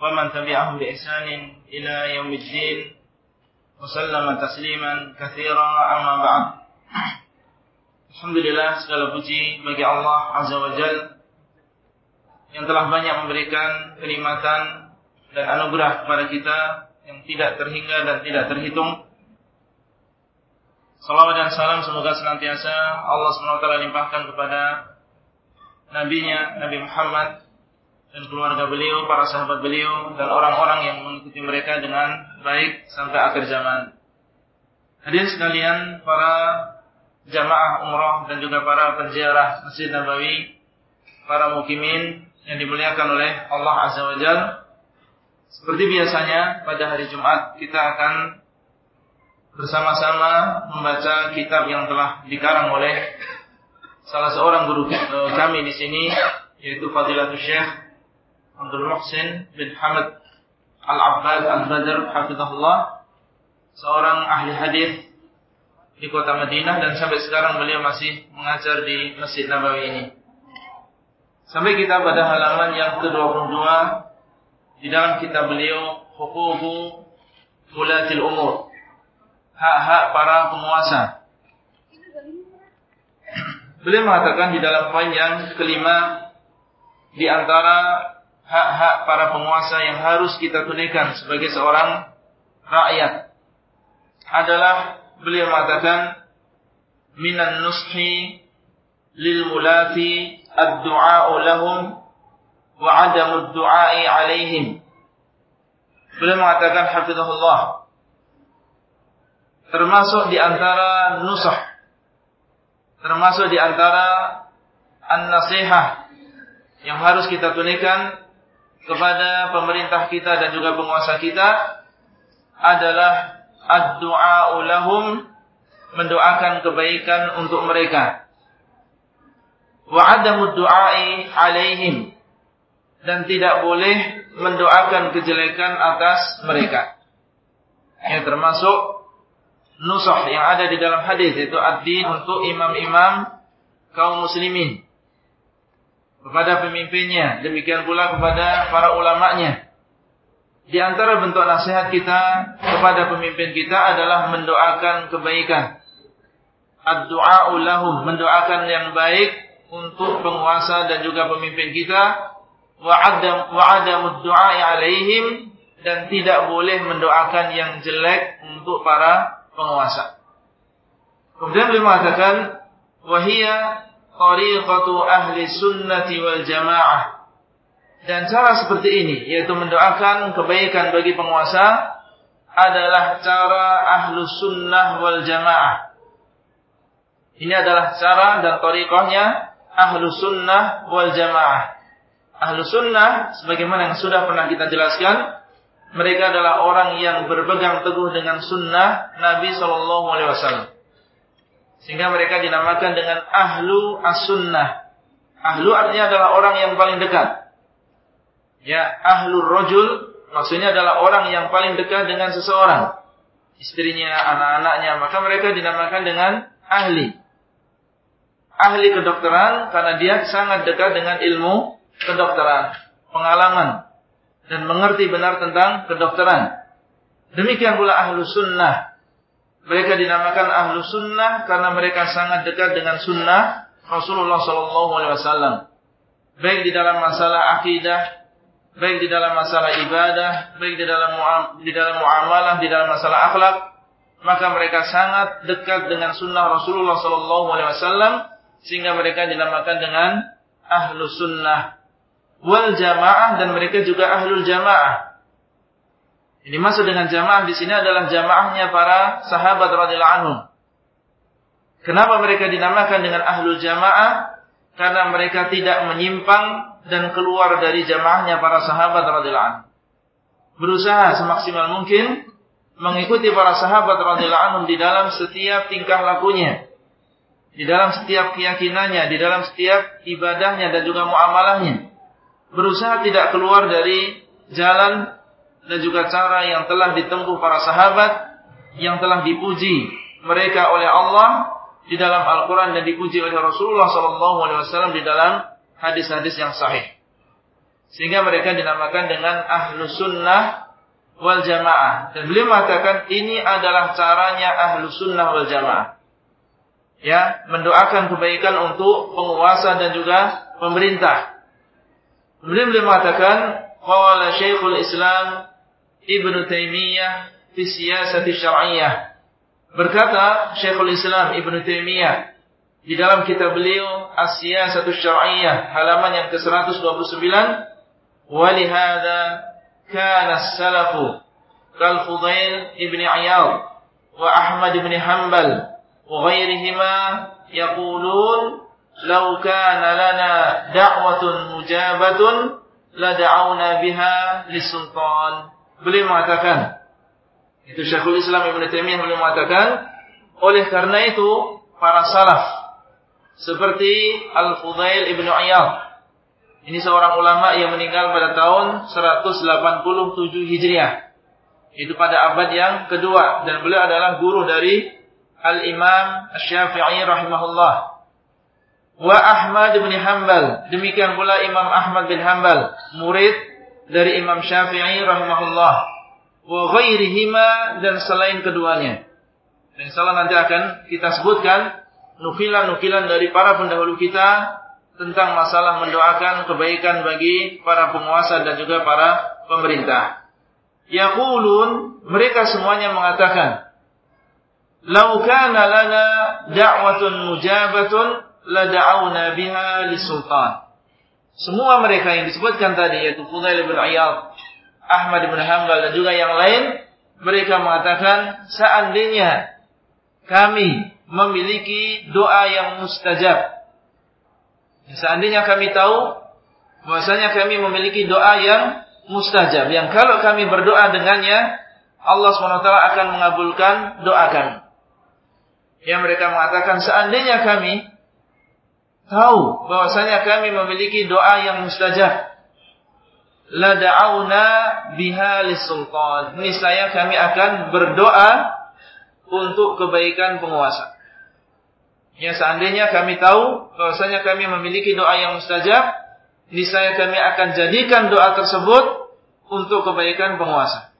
ومن تبعهم بإحسان إلى يوم الدين وسلم تسليما كثيرا أما بعد Alhamdulillah segala puji bagi Allah Azza wa Jal yang telah banyak memberikan kenikmatan dan anugerah kepada kita yang tidak terhingga dan tidak terhitung. Salawat dan salam semoga senantiasa Allah SWT limpahkan kepada Nabi-Nya Nabi Muhammad dan keluarga beliau, para sahabat beliau dan orang-orang yang mengikuti mereka dengan baik sampai akhir zaman. Hadirin sekalian, para jamaah umrah dan juga para penziarah Masjid Nabawi, para mukimin yang dimuliakan oleh Allah Azza wa Jal. Seperti biasanya pada hari Jumat kita akan bersama-sama membaca kitab yang telah dikarang oleh salah seorang guru kami di sini yaitu Fadilatul Syekh Abdul Muhsin bin Hamad Al-Abbad Al-Badr Hafizahullah seorang ahli hadis di kota Madinah dan sampai sekarang beliau masih mengajar di Masjid Nabawi ini. Sampai kita pada halaman yang ke-22 di dalam kitab beliau Hukuku Ulatil Umur. Hak-hak para penguasa. Beliau mengatakan di dalam poin yang kelima di antara hak-hak para penguasa yang harus kita tunaikan sebagai seorang rakyat adalah beliau mengatakan minan nushi lil mulati ad-du'a lahum wa 'adamu ad-du'a'i 'alaihim. Beliau mengatakan hafizahullah. Termasuk di antara nusah termasuk di antara an-nasihah yang harus kita tunaikan kepada pemerintah kita dan juga penguasa kita adalah ad-du'a lahum mendoakan kebaikan untuk mereka wa adamu du'ai alaihim dan tidak boleh mendoakan kejelekan atas mereka. Yang termasuk nusah yang ada di dalam hadis itu ad-din untuk imam-imam kaum muslimin kepada pemimpinnya, demikian pula kepada para ulamanya. Di antara bentuk nasihat kita kepada pemimpin kita adalah mendoakan kebaikan. Ad-du'a lahum, mendoakan yang baik untuk penguasa dan juga pemimpin kita. Wa du'a'i alaihim dan tidak boleh mendoakan yang jelek untuk para penguasa. Kemudian beliau mengatakan wahia tariqatu ahli sunnati wal jamaah. Dan cara seperti ini, yaitu mendoakan kebaikan bagi penguasa, adalah cara ahlu sunnah wal jamaah. Ini adalah cara dan tariqahnya ahlu sunnah wal jamaah. Ahlu sunnah, sebagaimana yang sudah pernah kita jelaskan, mereka adalah orang yang berpegang teguh dengan sunnah Nabi Shallallahu Alaihi Wasallam. Sehingga mereka dinamakan dengan ahlu as-sunnah. Ahlu artinya adalah orang yang paling dekat. Ya, ahlu rojul maksudnya adalah orang yang paling dekat dengan seseorang. Istrinya, anak-anaknya, maka mereka dinamakan dengan ahli. Ahli kedokteran karena dia sangat dekat dengan ilmu kedokteran, pengalaman dan mengerti benar tentang kedokteran. Demikian pula ahlu sunnah mereka dinamakan ahlu sunnah karena mereka sangat dekat dengan sunnah Rasulullah Sallallahu Alaihi Wasallam. Baik di dalam masalah akidah, baik di dalam masalah ibadah, baik di dalam di dalam muamalah, di dalam masalah akhlak, maka mereka sangat dekat dengan sunnah Rasulullah Sallallahu Alaihi Wasallam sehingga mereka dinamakan dengan ahlu sunnah wal jamaah dan mereka juga ahlul jamaah ini masuk dengan jamaah di sini adalah jamaahnya para sahabat radhiyallahu anhum. Kenapa mereka dinamakan dengan ahlul jamaah? Karena mereka tidak menyimpang dan keluar dari jamaahnya para sahabat radhiyallahu anhum. berusaha semaksimal mungkin mengikuti para sahabat radhiyallahu anhum di dalam setiap tingkah lakunya, di dalam setiap keyakinannya, di dalam setiap ibadahnya dan juga muamalahnya. Berusaha tidak keluar dari jalan dan juga cara yang telah ditempuh para sahabat yang telah dipuji mereka oleh Allah di dalam Al-Quran dan dipuji oleh Rasulullah SAW di dalam hadis-hadis yang sahih. Sehingga mereka dinamakan dengan ahlu sunnah wal jamaah. Dan beliau mengatakan ini adalah caranya ahlu sunnah wal jamaah. Ya, mendoakan kebaikan untuk penguasa dan juga pemerintah. Beliau mengatakan, Qala Syekhul Islam Ibnu Taimiyah fi siyasati Syar'iyah Berkata Syekhul Islam Ibnu Taimiyah di dalam kitab beliau Asya satu syar'iyah halaman yang ke-129 walihada kana as-salafu kal Fudail ibn Iyad wa Ahmad ibn Hanbal wa ghairihima yaqulun law kana lana da'watun mujabatun la da'awna biha lisultan beliau mengatakan itu Syekhul Islam Ibn Taimiyah beliau mengatakan oleh karena itu para salaf seperti Al-Fudail Ibn Iyad ini seorang ulama yang meninggal pada tahun 187 Hijriah. Itu pada abad yang kedua dan beliau adalah guru dari Al-Imam Asy-Syafi'i rahimahullah. Wa Ahmad bin Hanbal, demikian pula Imam Ahmad bin Hanbal, murid dari Imam Syafi'i rahimahullah. Wa ghairihima dan selain keduanya. Dan insyaallah nanti akan kita sebutkan nukilan-nukilan dari para pendahulu kita tentang masalah mendoakan kebaikan bagi para penguasa dan juga para pemerintah. Yaqulun mereka semuanya mengatakan Lau kana lana da'watun mujabatun la da'awna biha li sultan. Semua mereka yang disebutkan tadi yaitu Fudail bin Iyad, Ahmad bin Hanbal dan juga yang lain mereka mengatakan seandainya kami memiliki doa yang mustajab Seandainya kami tahu bahwasanya kami memiliki doa yang mustajab yang kalau kami berdoa dengannya Allah SWT akan mengabulkan doa kami. Yang mereka mengatakan seandainya kami tahu bahwasanya kami memiliki doa yang mustajab la da'auna biha lis-sultan. Niscaya kami akan berdoa untuk kebaikan penguasa. Ya seandainya kami tahu bahwasanya kami memiliki doa yang mustajab, niscaya kami akan jadikan doa tersebut untuk kebaikan penguasa.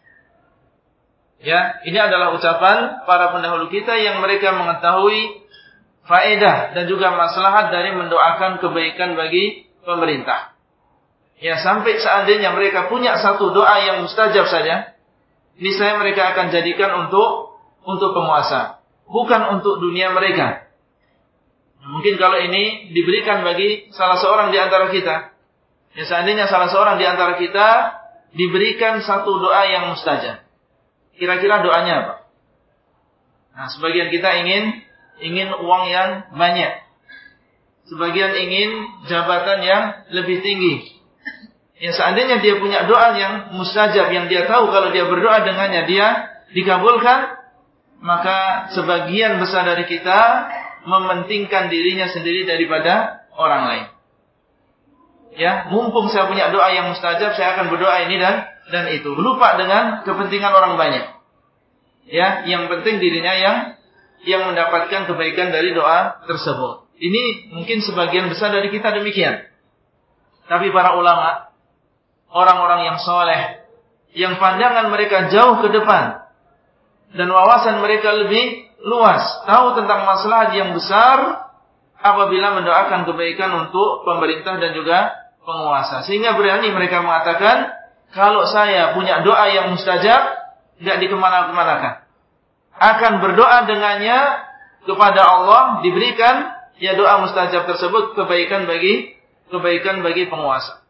Ya, ini adalah ucapan para pendahulu kita yang mereka mengetahui faedah dan juga maslahat dari mendoakan kebaikan bagi pemerintah. Ya, sampai seandainya mereka punya satu doa yang mustajab saja, niscaya mereka akan jadikan untuk untuk penguasa, bukan untuk dunia mereka. Mungkin kalau ini diberikan bagi salah seorang di antara kita. Ya seandainya salah seorang di antara kita diberikan satu doa yang mustajab. Kira-kira doanya apa? Nah, sebagian kita ingin ingin uang yang banyak. Sebagian ingin jabatan yang lebih tinggi. Ya seandainya dia punya doa yang mustajab yang dia tahu kalau dia berdoa dengannya dia dikabulkan, maka sebagian besar dari kita mementingkan dirinya sendiri daripada orang lain. Ya, mumpung saya punya doa yang mustajab, saya akan berdoa ini dan dan itu. Lupa dengan kepentingan orang banyak. Ya, yang penting dirinya yang yang mendapatkan kebaikan dari doa tersebut. Ini mungkin sebagian besar dari kita demikian. Tapi para ulama, orang-orang yang soleh, yang pandangan mereka jauh ke depan, dan wawasan mereka lebih luas, tahu tentang masalah yang besar apabila mendoakan kebaikan untuk pemerintah dan juga penguasa. Sehingga berani mereka mengatakan, kalau saya punya doa yang mustajab, nggak dikemana-kemanakan. Akan berdoa dengannya kepada Allah diberikan ya doa mustajab tersebut kebaikan bagi kebaikan bagi penguasa.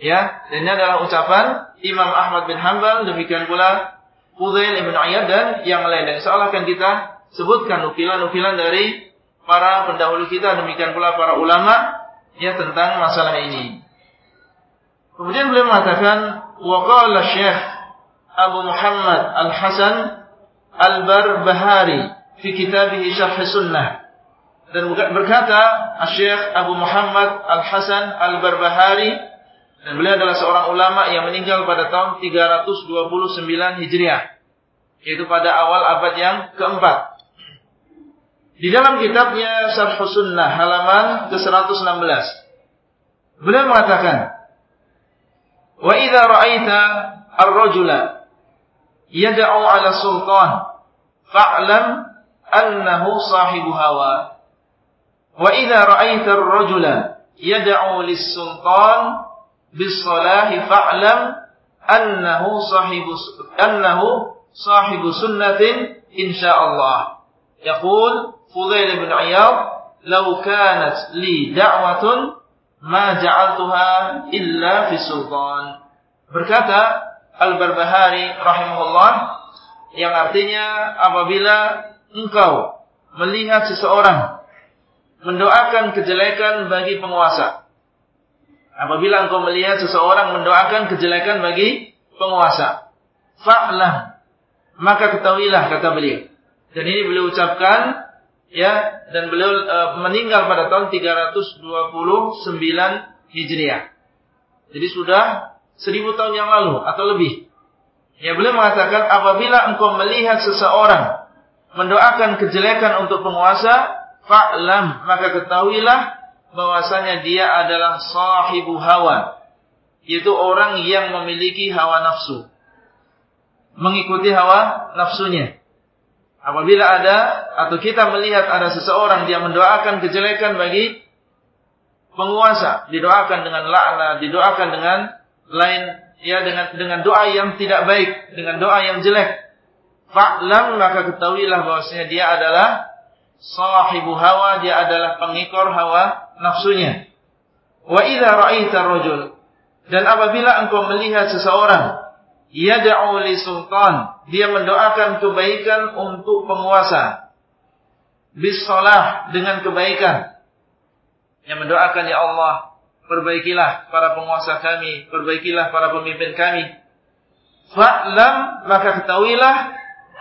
Ya, dan ini adalah ucapan Imam Ahmad bin Hanbal demikian pula Fudail ibn Ayyad dan yang lain. Dan Allah akan kita sebutkan nukilan-nukilan dari para pendahulu kita, demikian pula para ulama ya tentang masalah ini. Kemudian beliau mengatakan wa qala Syekh Abu Muhammad Al-Hasan Al-Barbahari fi kitabih Syarh Sunnah. Dan berkata Syekh Abu Muhammad Al-Hasan Al-Barbahari dan beliau adalah seorang ulama yang meninggal pada tahun 329 Hijriah yaitu pada awal abad yang keempat. Di dalam kitabnya Syarh Sunnah halaman ke-116 beliau mengatakan Wa idza ra'aita ar-rajula yad'u 'ala sultan fa'lam annahu sahibu hawa. Wa idza ra'aita ar-rajula yad'u lis-sultan bis-salahi fa'lam annahu sahibu annahu sahibu sunnatin insyaallah. Yaqul Fudail bin Iyad, "Law kanat li da'watun ma ja'altuha illa fi sultan. Berkata Al-Barbahari rahimahullah yang artinya apabila engkau melihat seseorang mendoakan kejelekan bagi penguasa. Apabila engkau melihat seseorang mendoakan kejelekan bagi penguasa. Fa'lam. Maka ketahuilah kata beliau. Dan ini beliau ucapkan ya dan beliau e, meninggal pada tahun 329 Hijriah. Jadi sudah seribu tahun yang lalu atau lebih. Ya beliau mengatakan apabila engkau melihat seseorang mendoakan kejelekan untuk penguasa, fa'lam maka ketahuilah bahwasanya dia adalah sahibu hawa, yaitu orang yang memiliki hawa nafsu. Mengikuti hawa nafsunya. Apabila ada atau kita melihat ada seseorang yang mendoakan kejelekan bagi penguasa, didoakan dengan laknat, didoakan dengan lain ya dengan dengan doa yang tidak baik, dengan doa yang jelek. Fa'lam maka ketahuilah bahwasanya dia adalah sahibu hawa, dia adalah pengikor hawa nafsunya. Wa idza ra'aita rajul dan apabila engkau melihat seseorang yad'u li sultan, dia mendoakan kebaikan untuk penguasa. Bisalah dengan kebaikan. Yang mendoakan ya Allah, perbaikilah para penguasa kami, perbaikilah para pemimpin kami. Fa'lam maka ketahuilah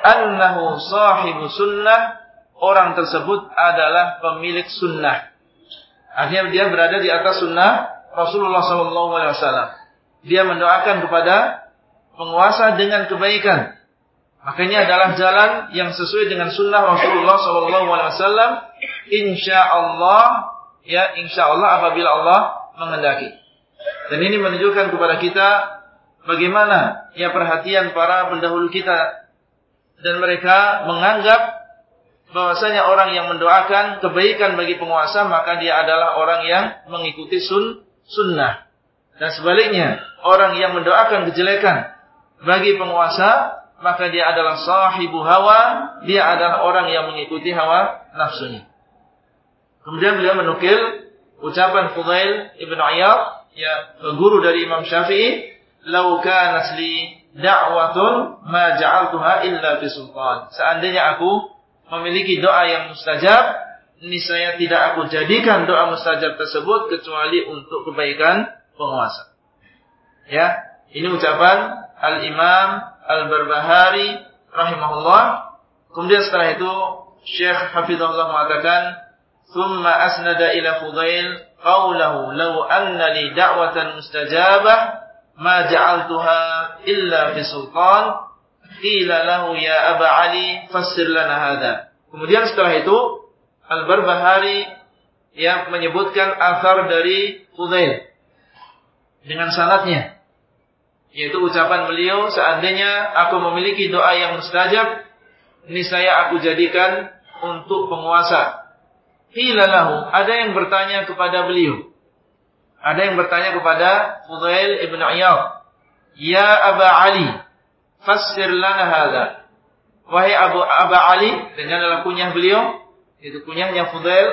annahu sahibu sunnah, orang tersebut adalah pemilik sunnah. Artinya dia berada di atas sunnah Rasulullah SAW. Dia mendoakan kepada penguasa dengan kebaikan. Makanya adalah jalan yang sesuai dengan sunnah Rasulullah SAW. Insya Allah, ya insya Allah apabila Allah mengendaki. Dan ini menunjukkan kepada kita bagaimana ya perhatian para pendahulu kita dan mereka menganggap bahwasanya orang yang mendoakan kebaikan bagi penguasa maka dia adalah orang yang mengikuti sun sunnah. Dan sebaliknya, orang yang mendoakan kejelekan bagi penguasa, maka dia adalah sahibu hawa, dia adalah orang yang mengikuti hawa nafsunya. Kemudian beliau menukil ucapan Fudail Ibn Ayyad, ya guru dari Imam Syafi'i, "Lau kanat li da'watun ma ja'altuha illa fi sultan." Seandainya aku memiliki doa yang mustajab, niscaya tidak aku jadikan doa mustajab tersebut kecuali untuk kebaikan penguasa. Ya, ini ucapan Al-Imam Al-Barbahari rahimahullah. Kemudian setelah itu Syekh Hafizullah mengatakan, "Tsumma asnada ila Fudail qawlahu law anna li da'watan mustajabah ma ja'altuha illa fi sultan." Qila lahu ya Aba Ali fassir lana hadha. Kemudian setelah itu Al-Barbahari yang menyebutkan asar dari Fudail dengan sanatnya yaitu ucapan beliau, seandainya aku memiliki doa yang mustajab, ini saya aku jadikan untuk penguasa. Hilalahu, ada yang bertanya kepada beliau. Ada yang bertanya kepada Fudail ibn Iyad. Ya Aba Ali, fassir lana hadha. Wahai Abu Aba Ali, dengan adalah kunyah beliau, itu kunyahnya Fudail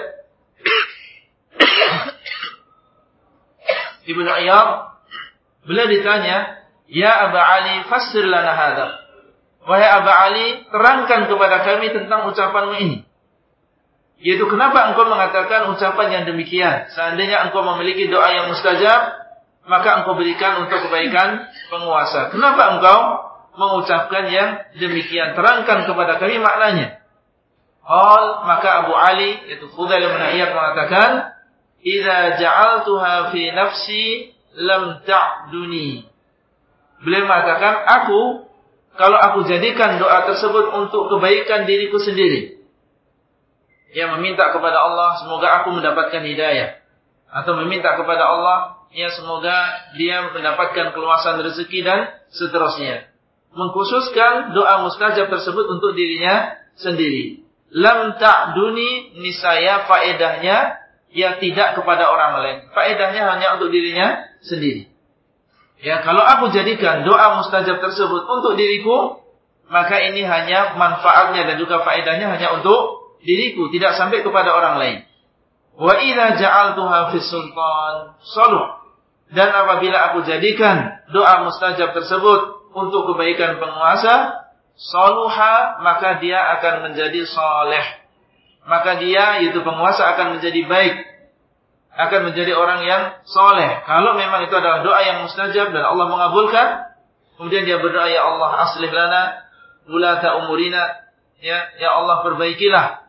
ibn Iyad. Beliau ditanya, Ya Aba Ali, fasir lana hadha. Wahai Aba Ali, terangkan kepada kami tentang ucapanmu ini. Yaitu kenapa engkau mengatakan ucapan yang demikian? Seandainya engkau memiliki doa yang mustajab, maka engkau berikan untuk kebaikan penguasa. Kenapa engkau mengucapkan yang demikian? Terangkan kepada kami maknanya. Hal maka Abu Ali yaitu Fudail bin Iyad mengatakan, "Idza ja'altuha fi nafsi lam ta'duni." Beliau mengatakan, "Aku kalau aku jadikan doa tersebut untuk kebaikan diriku sendiri, yang meminta kepada Allah semoga aku mendapatkan hidayah atau meminta kepada Allah ya semoga dia mendapatkan keluasan rezeki dan seterusnya. Mengkhususkan doa mustajab tersebut untuk dirinya sendiri. Lam ta'duni nisaya faedahnya yang tidak kepada orang lain. Faedahnya hanya untuk dirinya sendiri. Ya, kalau aku jadikan doa mustajab tersebut untuk diriku, maka ini hanya manfaatnya dan juga faedahnya hanya untuk diriku, tidak sampai kepada orang lain. Wa idza ja'altuha fi sultan saluh dan apabila aku jadikan doa mustajab tersebut untuk kebaikan penguasa, soluha maka dia akan menjadi soleh. Maka dia yaitu penguasa akan menjadi baik. Akan menjadi orang yang soleh. Kalau memang itu adalah doa yang mustajab dan Allah mengabulkan. Kemudian dia berdoa, Ya Allah aslih lana, ulata umurina. Ya, ya Allah perbaikilah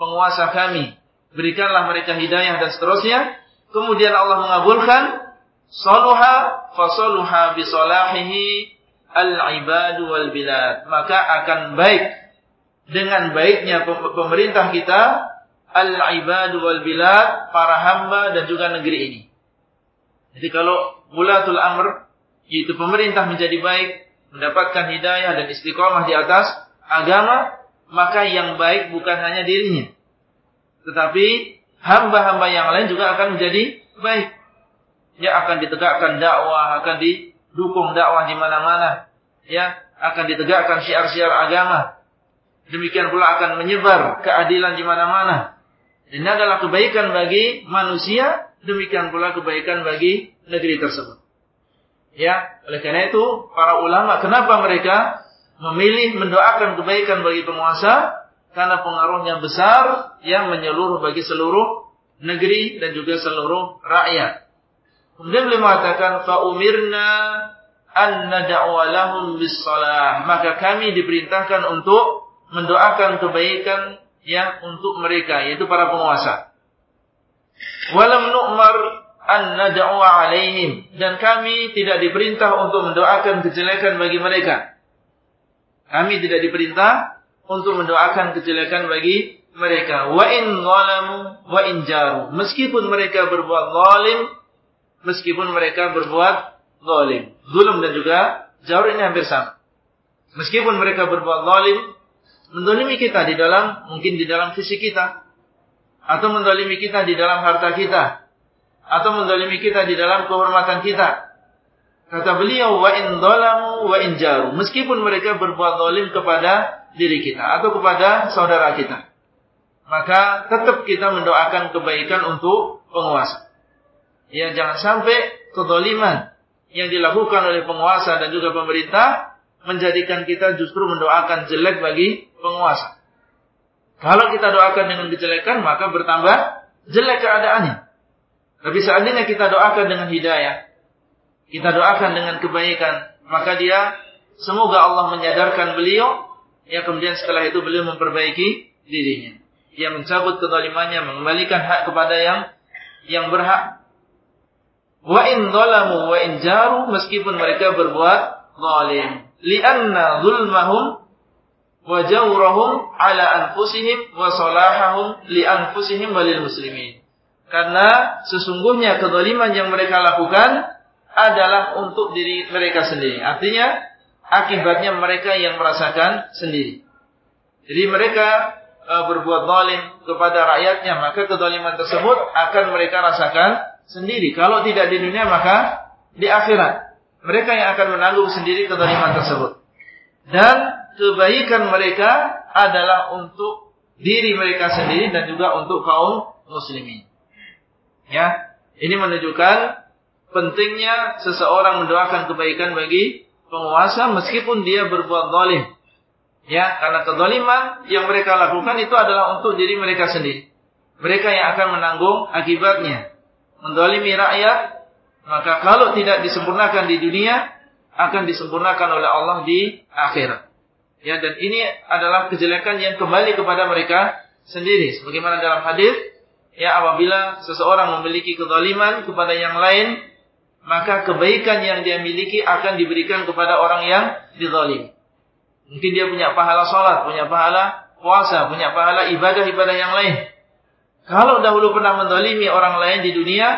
penguasa kami. Berikanlah mereka hidayah dan seterusnya. Kemudian Allah mengabulkan Saluha fasaluha bisolahihi al-ibadu wal bilad. Maka akan baik dengan baiknya pemerintah kita al-ibadu wal bilad, para hamba dan juga negeri ini. Jadi kalau mulatul amr yaitu pemerintah menjadi baik, mendapatkan hidayah dan istiqomah di atas agama, maka yang baik bukan hanya dirinya. Tetapi hamba-hamba yang lain juga akan menjadi baik ya akan ditegakkan dakwah, akan didukung dakwah di mana-mana, ya akan ditegakkan syiar-syiar agama. Demikian pula akan menyebar keadilan di mana-mana. Ini adalah kebaikan bagi manusia, demikian pula kebaikan bagi negeri tersebut. Ya, oleh karena itu para ulama kenapa mereka memilih mendoakan kebaikan bagi penguasa? Karena pengaruhnya besar yang menyeluruh bagi seluruh negeri dan juga seluruh rakyat. Kemudian beliau mengatakan fa umirna an nad'u lahum bis salah. Maka kami diperintahkan untuk mendoakan kebaikan yang untuk mereka yaitu para penguasa. Walam nu'mar an nad'u alaihim dan kami tidak diperintah untuk mendoakan kejelekan bagi mereka. Kami tidak diperintah untuk mendoakan kejelekan bagi mereka. Wa in zalamu wa in jaru. Meskipun mereka berbuat zalim meskipun mereka berbuat zalim. Zulm dan juga jauh ini hampir sama. Meskipun mereka berbuat zalim, mendolimi kita di dalam, mungkin di dalam fisik kita. Atau mendolimi kita di dalam harta kita. Atau mendolimi kita di dalam kehormatan kita. Kata beliau, wa in dolamu wa in jaru. Meskipun mereka berbuat zalim kepada diri kita. Atau kepada saudara kita. Maka tetap kita mendoakan kebaikan untuk penguasa. Ya jangan sampai kedoliman yang dilakukan oleh penguasa dan juga pemerintah menjadikan kita justru mendoakan jelek bagi penguasa. Kalau kita doakan dengan kejelekan maka bertambah jelek keadaannya. Tapi seandainya kita doakan dengan hidayah, kita doakan dengan kebaikan, maka dia semoga Allah menyadarkan beliau, ya kemudian setelah itu beliau memperbaiki dirinya. Dia mencabut kedolimannya, mengembalikan hak kepada yang yang berhak Wa in zalamu wa in jaru meskipun mereka berbuat zalim. Lianna zulmahum wa jawrahum ala anfusihim wa salahahum li anfusihim walil muslimin. Karena sesungguhnya kezaliman yang mereka lakukan adalah untuk diri mereka sendiri. Artinya akibatnya mereka yang merasakan sendiri. Jadi mereka e, berbuat zalim kepada rakyatnya, maka kezaliman tersebut akan mereka rasakan sendiri. Kalau tidak di dunia maka di akhirat. Mereka yang akan menanggung sendiri kezaliman tersebut. Dan kebaikan mereka adalah untuk diri mereka sendiri dan juga untuk kaum muslimin. Ya, ini menunjukkan pentingnya seseorang mendoakan kebaikan bagi penguasa meskipun dia berbuat zalim. Ya, karena kezaliman yang mereka lakukan itu adalah untuk diri mereka sendiri. Mereka yang akan menanggung akibatnya mendolimi rakyat, Maka kalau tidak disempurnakan di dunia, akan disempurnakan oleh Allah di akhirat. Ya, dan ini adalah kejelekan yang kembali kepada mereka sendiri. Sebagaimana dalam hadis, ya apabila seseorang memiliki kezaliman kepada yang lain, maka kebaikan yang dia miliki akan diberikan kepada orang yang dizalim. Mungkin dia punya pahala sholat, punya pahala puasa, punya pahala ibadah-ibadah yang lain. Kalau dahulu pernah mendolimi orang lain di dunia,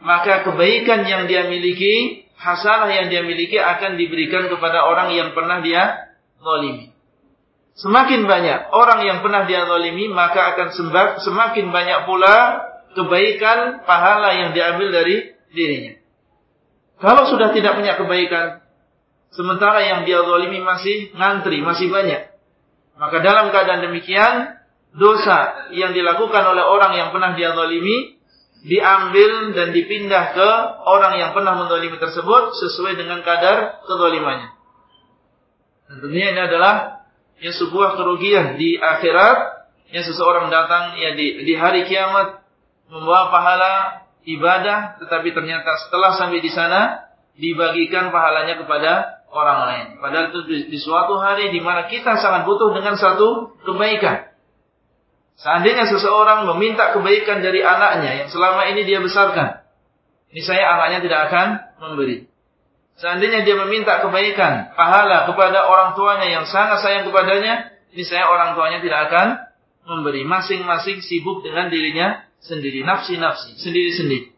maka kebaikan yang dia miliki, hasanah yang dia miliki akan diberikan kepada orang yang pernah dia zalimi. Semakin banyak orang yang pernah dia zalimi, maka akan semakin banyak pula kebaikan pahala yang diambil dari dirinya. Kalau sudah tidak punya kebaikan, sementara yang dia zalimi masih ngantri, masih banyak. Maka dalam keadaan demikian, dosa yang dilakukan oleh orang yang pernah dia zalimi diambil dan dipindah ke orang yang pernah mendolimi tersebut sesuai dengan kadar kezalimannya. Dan tentunya ini adalah ya sebuah kerugian di akhirat yang seseorang datang ya di, di hari kiamat membawa pahala ibadah tetapi ternyata setelah sampai di sana dibagikan pahalanya kepada orang lain. Padahal itu di, suatu hari di mana kita sangat butuh dengan satu kebaikan. Seandainya seseorang meminta kebaikan dari anaknya yang selama ini dia besarkan, ini saya anaknya tidak akan memberi. Seandainya dia meminta kebaikan, pahala kepada orang tuanya yang sangat sayang kepadanya, ini saya orang tuanya tidak akan memberi. Masing-masing sibuk dengan dirinya sendiri, nafsi-nafsi, sendiri-sendiri.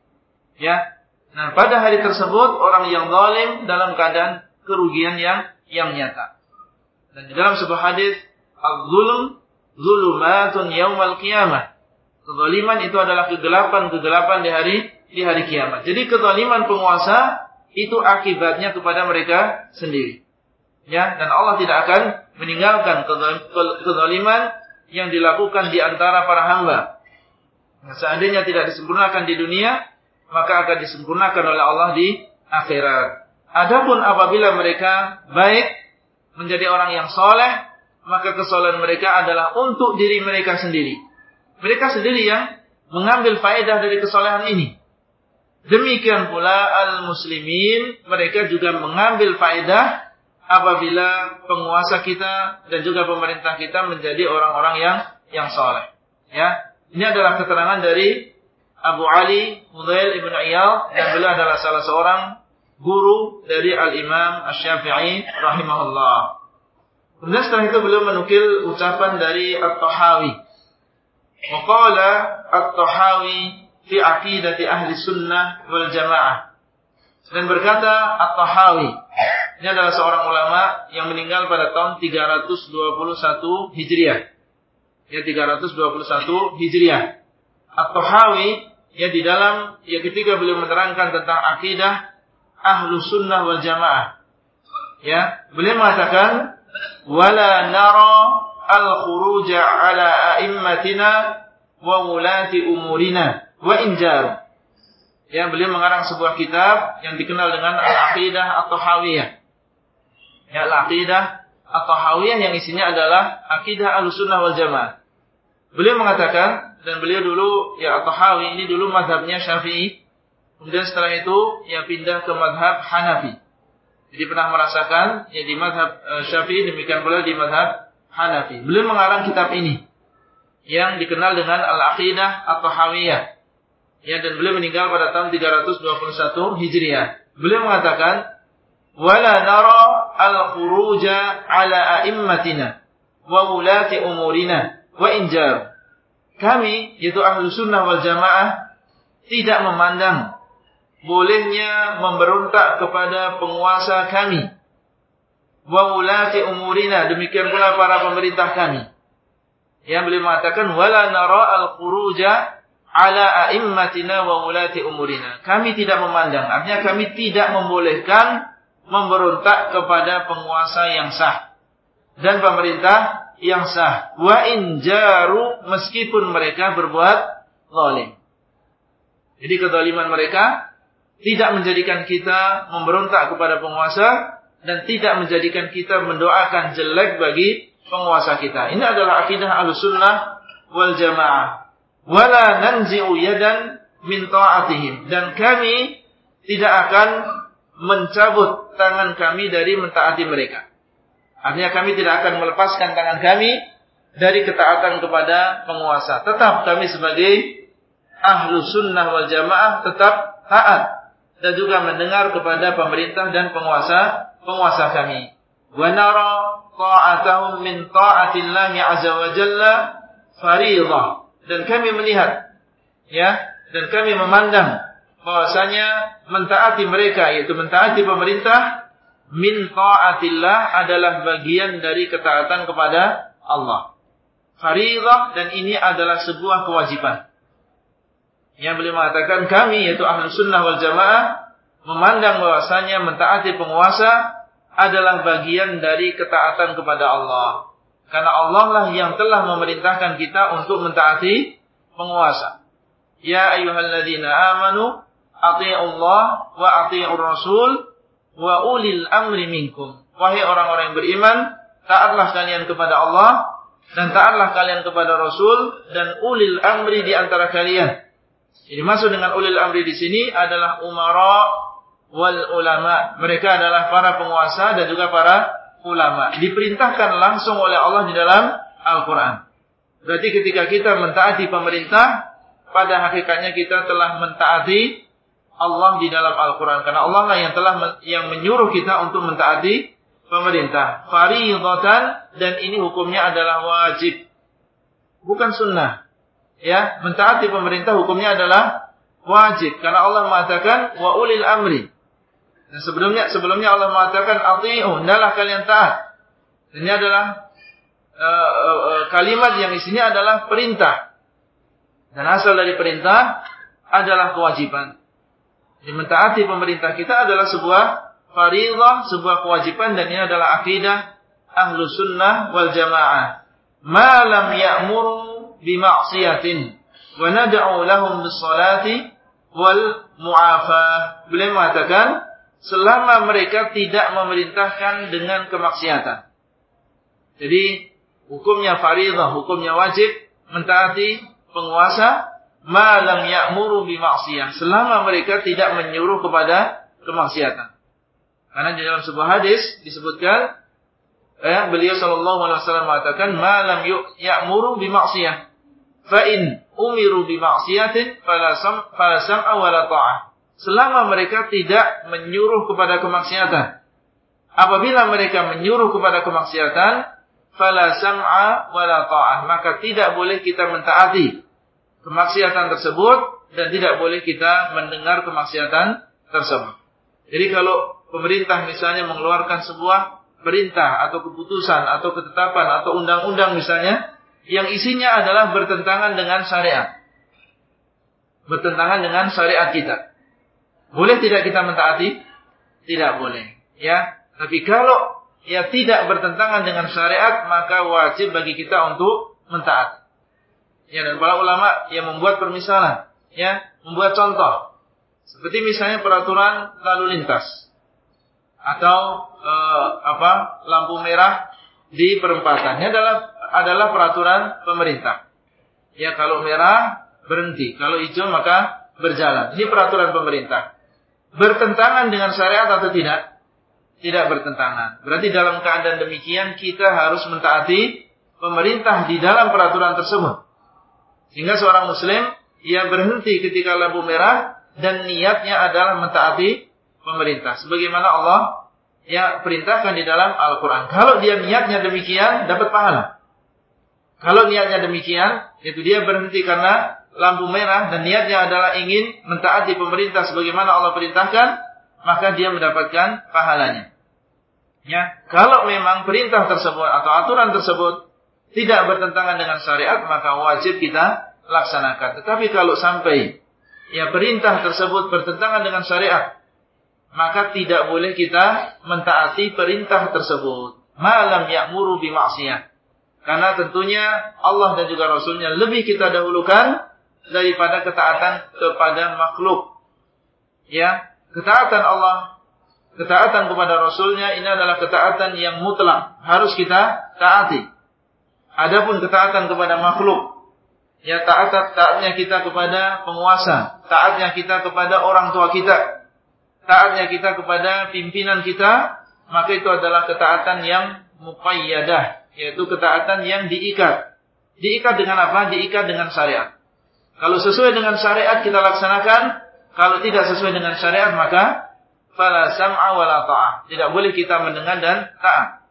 Ya. Nah, pada hari tersebut orang yang zalim dalam keadaan kerugian yang yang nyata. Dan di dalam sebuah hadis, al-zulm zulumatun yaumal qiyamah. Kezaliman itu adalah kegelapan-kegelapan di hari di hari kiamat. Jadi kezaliman penguasa itu akibatnya kepada mereka sendiri. Ya, dan Allah tidak akan meninggalkan kezaliman yang dilakukan di antara para hamba. Nah, seandainya tidak disempurnakan di dunia, maka akan disempurnakan oleh Allah di akhirat. Adapun apabila mereka baik menjadi orang yang soleh, maka kesalahan mereka adalah untuk diri mereka sendiri. Mereka sendiri yang mengambil faedah dari kesalahan ini. Demikian pula al-muslimin, mereka juga mengambil faedah apabila penguasa kita dan juga pemerintah kita menjadi orang-orang yang yang soleh. Ya, ini adalah keterangan dari Abu Ali Mudail ibn Iyal yang beliau adalah salah seorang guru dari Al-Imam Asy-Syafi'i rahimahullah. Kemudian setelah itu beliau menukil ucapan dari At-Tahawi. Waqala At-Tahawi fi aqidati ahli sunnah wal jamaah. Dan berkata At-Tahawi. Ini adalah seorang ulama yang meninggal pada tahun 321 Hijriah. Ya 321 Hijriah. At-Tahawi ya di dalam ya ketika beliau menerangkan tentang akidah ahlu sunnah wal jamaah. Ya, beliau mengatakan wala nara al-khuruj ala a'immatina wa wulati umurina wa injar. Ya, beliau mengarang sebuah kitab yang dikenal dengan Al-Aqidah atau Hawiyah. Ya, Al-Aqidah atau Hawiyah yang isinya adalah akidah Ahlussunnah wal Jamaah. Beliau mengatakan dan beliau dulu ya atau Hawi ini dulu mazhabnya Syafi'i. Kemudian setelah itu ya pindah ke mazhab Hanafi. Jadi pernah merasakan ya di mazhab uh, Syafi'i demikian pula di mazhab Hanafi. Beliau mengarang kitab ini yang dikenal dengan Al-Aqidah atau Hawiyah. Ya dan beliau meninggal pada tahun 321 Hijriah. Beliau mengatakan wala nara al-khuruja ala a'immatina wa wulati umurina wa injar. Kami yaitu ahlu sunnah wal jamaah tidak memandang bolehnya memberontak kepada penguasa kami. Wa ulati umurina, demikian pula para pemerintah kami. Yang beliau mengatakan wala nara al-khuruja ala a'immatina wa ulati umurina. Kami tidak memandang, artinya kami tidak membolehkan memberontak kepada penguasa yang sah dan pemerintah yang sah. Wa in jaru meskipun mereka berbuat zalim. Jadi kezaliman mereka tidak menjadikan kita memberontak kepada penguasa dan tidak menjadikan kita mendoakan jelek bagi penguasa kita. Ini adalah akidah Ahlussunnah wal Jamaah. Wala nanzi'u yadan min ta'atihim dan kami tidak akan mencabut tangan kami dari mentaati mereka. Artinya kami tidak akan melepaskan tangan kami dari ketaatan kepada penguasa. Tetap kami sebagai ahlu sunnah wal jamaah tetap taat dan juga mendengar kepada pemerintah dan penguasa penguasa kami. Wa nara min ta'atillahi azza wa jalla. Dan kami melihat ya dan kami memandang bahwasanya mentaati mereka yaitu mentaati pemerintah min ta'atillah adalah bagian dari ketaatan kepada Allah. Faridah dan ini adalah sebuah kewajiban. Yang beliau mengatakan kami yaitu ahlu sunnah wal jamaah memandang bahwasanya mentaati penguasa adalah bagian dari ketaatan kepada Allah. Karena Allah lah yang telah memerintahkan kita untuk mentaati penguasa. Ya ayyuhalladzina amanu Allah wa ati'ur rasul wa ulil amri minkum. Wahai orang-orang yang beriman, taatlah kalian kepada Allah dan taatlah kalian kepada Rasul dan ulil amri di antara kalian. Jadi masuk dengan ulil amri di sini adalah umara wal ulama. Mereka adalah para penguasa dan juga para ulama. Diperintahkan langsung oleh Allah di dalam Al-Quran. Berarti ketika kita mentaati pemerintah, pada hakikatnya kita telah mentaati Allah di dalam Al-Quran. Karena Allah lah yang telah yang menyuruh kita untuk mentaati pemerintah. Faridatan dan ini hukumnya adalah wajib. Bukan sunnah. Ya, mentaati pemerintah hukumnya adalah wajib. Karena Allah mengatakan wa ulil amri. Dan sebelumnya sebelumnya Allah mengatakan ati'u, hendaklah kalian taat. Ini adalah uh, uh, kalimat yang isinya adalah perintah. Dan asal dari perintah adalah kewajiban. Jadi mentaati pemerintah kita adalah sebuah faridah, sebuah kewajiban dan ini adalah akidah ahlu sunnah wal jamaah. Ma lam ya'muru bima'siyatin wa nad'u lahum bis salati wal mu'afah. Beliau mengatakan selama mereka tidak memerintahkan dengan kemaksiatan. Jadi hukumnya faridah, hukumnya wajib mentaati penguasa malam ya'muru bimaksiyah selama mereka tidak menyuruh kepada kemaksiatan. Karena di dalam sebuah hadis disebutkan eh, beliau sallallahu alaihi wasallam mengatakan malam ya'muru bimaksiyah fa in umiru bimaksiyatin fala sam fala ta'ah. Selama mereka tidak menyuruh kepada kemaksiatan. Apabila mereka menyuruh kepada kemaksiatan, fala sam'a wala ta'ah, maka tidak boleh kita mentaati kemaksiatan tersebut dan tidak boleh kita mendengar kemaksiatan tersebut. Jadi kalau pemerintah misalnya mengeluarkan sebuah perintah atau keputusan atau ketetapan atau undang-undang misalnya yang isinya adalah bertentangan dengan syariat. Bertentangan dengan syariat kita. Boleh tidak kita mentaati? Tidak boleh. Ya, tapi kalau ya tidak bertentangan dengan syariat maka wajib bagi kita untuk mentaati. Ya, dan para ulama yang membuat permisalan, ya, membuat contoh. Seperti misalnya peraturan lalu lintas atau e, apa lampu merah di perempatan. Ini adalah adalah peraturan pemerintah. Ya, kalau merah berhenti, kalau hijau maka berjalan. Ini peraturan pemerintah. Bertentangan dengan syariat atau tidak? Tidak bertentangan. Berarti dalam keadaan demikian kita harus mentaati pemerintah di dalam peraturan tersebut. Sehingga seorang muslim ia berhenti ketika lampu merah dan niatnya adalah mentaati pemerintah. Sebagaimana Allah ya perintahkan di dalam Al-Quran. Kalau dia niatnya demikian, dapat pahala. Kalau niatnya demikian, itu dia berhenti karena lampu merah dan niatnya adalah ingin mentaati pemerintah sebagaimana Allah perintahkan, maka dia mendapatkan pahalanya. Ya, kalau memang perintah tersebut atau aturan tersebut tidak bertentangan dengan syariat maka wajib kita laksanakan. Tetapi kalau sampai ya perintah tersebut bertentangan dengan syariat maka tidak boleh kita mentaati perintah tersebut. Malam ya'muru bimaksiyah. Karena tentunya Allah dan juga Rasulnya lebih kita dahulukan daripada ketaatan kepada makhluk. Ya, ketaatan Allah, ketaatan kepada Rasulnya ini adalah ketaatan yang mutlak. Harus kita taati. Adapun ketaatan kepada makhluk, ya taat taatnya kita kepada penguasa, taatnya kita kepada orang tua kita, taatnya kita kepada pimpinan kita, maka itu adalah ketaatan yang muqayyadah, yaitu ketaatan yang diikat. Diikat dengan apa? Diikat dengan syariat. Kalau sesuai dengan syariat kita laksanakan, kalau tidak sesuai dengan syariat maka fala sam'a wala ta'ah. Tidak boleh kita mendengar dan taat.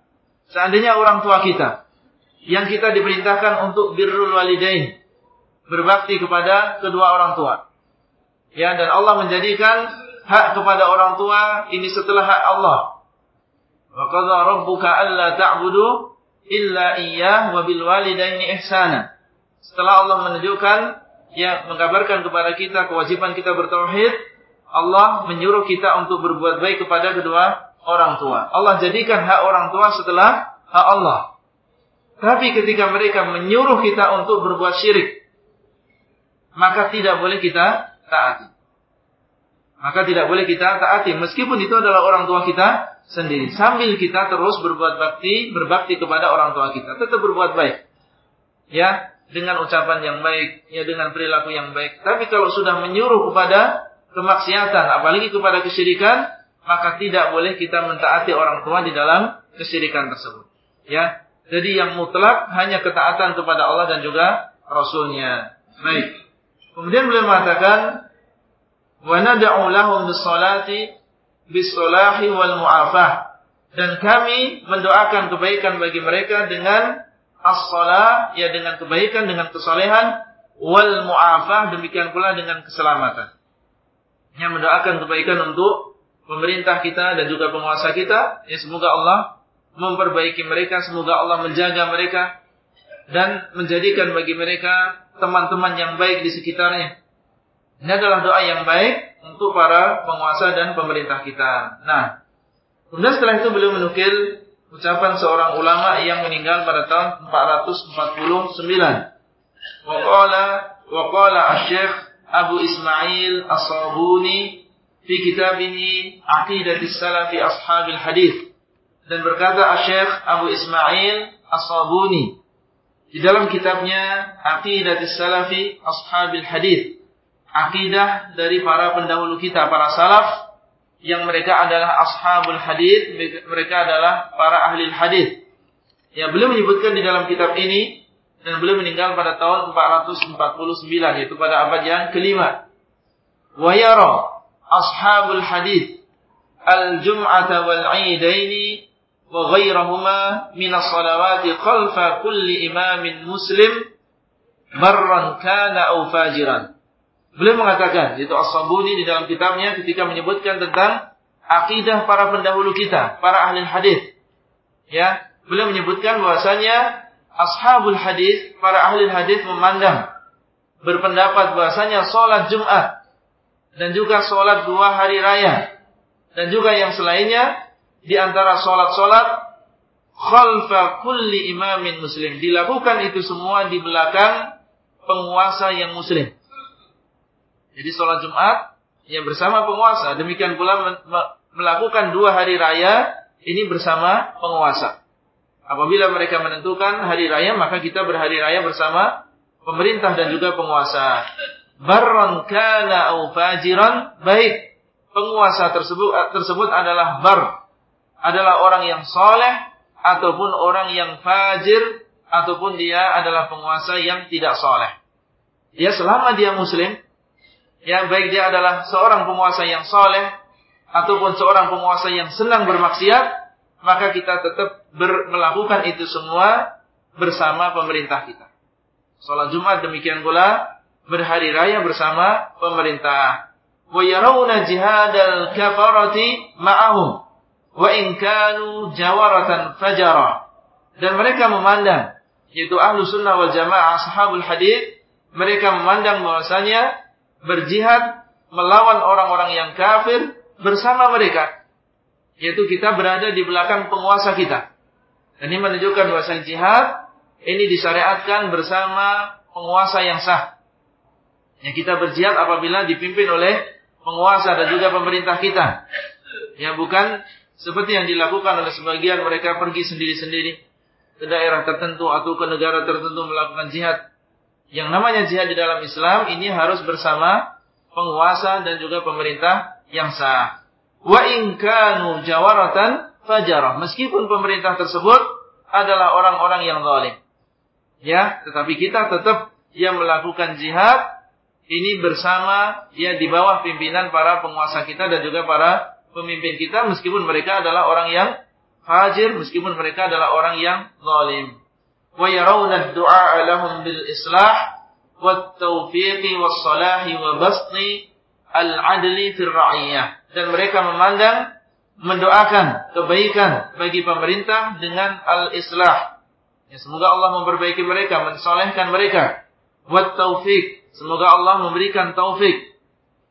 Seandainya orang tua kita yang kita diperintahkan untuk birrul walidain, berbakti kepada kedua orang tua. Ya, dan Allah menjadikan hak kepada orang tua ini setelah hak Allah. Wa qadha rabbuka alla ta'budu illa iyyah wa bil walidaini ihsana. Setelah Allah menunjukkan yang mengkabarkan kepada kita kewajiban kita bertauhid, Allah menyuruh kita untuk berbuat baik kepada kedua orang tua. Allah jadikan hak orang tua setelah hak Allah. Tapi ketika mereka menyuruh kita untuk berbuat syirik, maka tidak boleh kita taati. Maka tidak boleh kita taati meskipun itu adalah orang tua kita sendiri. Sambil kita terus berbuat bakti, berbakti kepada orang tua kita, tetap berbuat baik. Ya, dengan ucapan yang baik, ya dengan perilaku yang baik. Tapi kalau sudah menyuruh kepada kemaksiatan, apalagi kepada kesyirikan, maka tidak boleh kita mentaati orang tua di dalam kesyirikan tersebut. Ya, jadi yang mutlak hanya ketaatan kepada Allah dan juga Rasulnya. Baik. Kemudian beliau mengatakan, wa nad'u lahum wal mu'afah. Dan kami mendoakan kebaikan bagi mereka dengan as-salah ya dengan kebaikan, dengan kesolehan, wal mu'afah demikian pula dengan keselamatan. Yang mendoakan kebaikan untuk pemerintah kita dan juga penguasa kita, ya semoga Allah memperbaiki mereka, semoga Allah menjaga mereka dan menjadikan bagi mereka teman-teman yang baik di sekitarnya. Ini adalah doa yang baik untuk para penguasa dan pemerintah kita. Nah, kemudian setelah itu beliau menukil ucapan seorang ulama yang meninggal pada tahun 449. Waqala waqala Asy-Syaikh Abu Ismail As-Sabuni fi kitabih Aqidatus Salafi Ashabil Hadis dan berkata Asy-Syaikh Abu Ismail As-Sabuni di dalam kitabnya Aqidatus Salafi Ashabil Hadis akidah dari para pendahulu kita para salaf yang mereka adalah ashabul hadis, mereka adalah para ahli hadis. Ya, beliau menyebutkan di dalam kitab ini dan beliau meninggal pada tahun 449 yaitu pada abad yang kelima. Wa yara ashabul hadis al-jum'ata wal 'idaini wa ghairahuma min as-salawati khalfa kulli imamin muslim barran kana aw fajiran. Beliau mengatakan, yaitu As-Sabuni di dalam kitabnya ketika menyebutkan tentang akidah para pendahulu kita, para ahli hadis. Ya, beliau menyebutkan bahwasanya ashabul hadis, para ahli hadis memandang berpendapat bahwasanya salat Jumat dan juga salat dua hari raya dan juga yang selainnya di antara salat-salat khalfa kulli imamin muslim dilakukan itu semua di belakang penguasa yang muslim. Jadi sholat Jumat yang bersama penguasa. Demikian pula melakukan dua hari raya ini bersama penguasa. Apabila mereka menentukan hari raya, maka kita berhari raya bersama pemerintah dan juga penguasa. Barron kana au fajiran, baik penguasa tersebut tersebut adalah bar, adalah orang yang soleh ataupun orang yang fajir ataupun dia adalah penguasa yang tidak soleh. Ya selama dia muslim, yang baik dia adalah seorang penguasa yang soleh ataupun seorang penguasa yang senang bermaksiat, maka kita tetap ber, melakukan itu semua bersama pemerintah kita. Salat Jumat demikian pula berhari raya bersama pemerintah. Wa yarawna jihadal kafarati ma'ahum wa in kanu jawaratan fajara. Dan mereka memandang yaitu ahlu sunnah wal jamaah ashabul hadith mereka memandang bahwasanya berjihad melawan orang-orang yang kafir bersama mereka. Yaitu kita berada di belakang penguasa kita. Dan ini menunjukkan bahwa jihad ini disyariatkan bersama penguasa yang sah. Yang kita berjihad apabila dipimpin oleh penguasa dan juga pemerintah kita. Yang bukan seperti yang dilakukan oleh sebagian mereka pergi sendiri-sendiri ke daerah tertentu atau ke negara tertentu melakukan jihad yang namanya jihad di dalam Islam ini harus bersama penguasa dan juga pemerintah yang sah. wa in kanu jawaratan fajarah. Meskipun pemerintah tersebut adalah orang-orang yang zalim. Ya, tetapi kita tetap yang melakukan jihad ini bersama ya di bawah pimpinan para penguasa kita dan juga para pemimpin kita meskipun mereka adalah orang yang fajir meskipun mereka adalah orang yang zalim. Wa yarawna ad-du'a lahum bil islah wat tawfiqi was salahi wa basti al-adli fil ra'iyah. Dan mereka memandang mendoakan kebaikan bagi pemerintah dengan al-islah. Ya semoga Allah memperbaiki mereka mensolehkan mereka. Wat taufiq Semoga Allah memberikan taufik.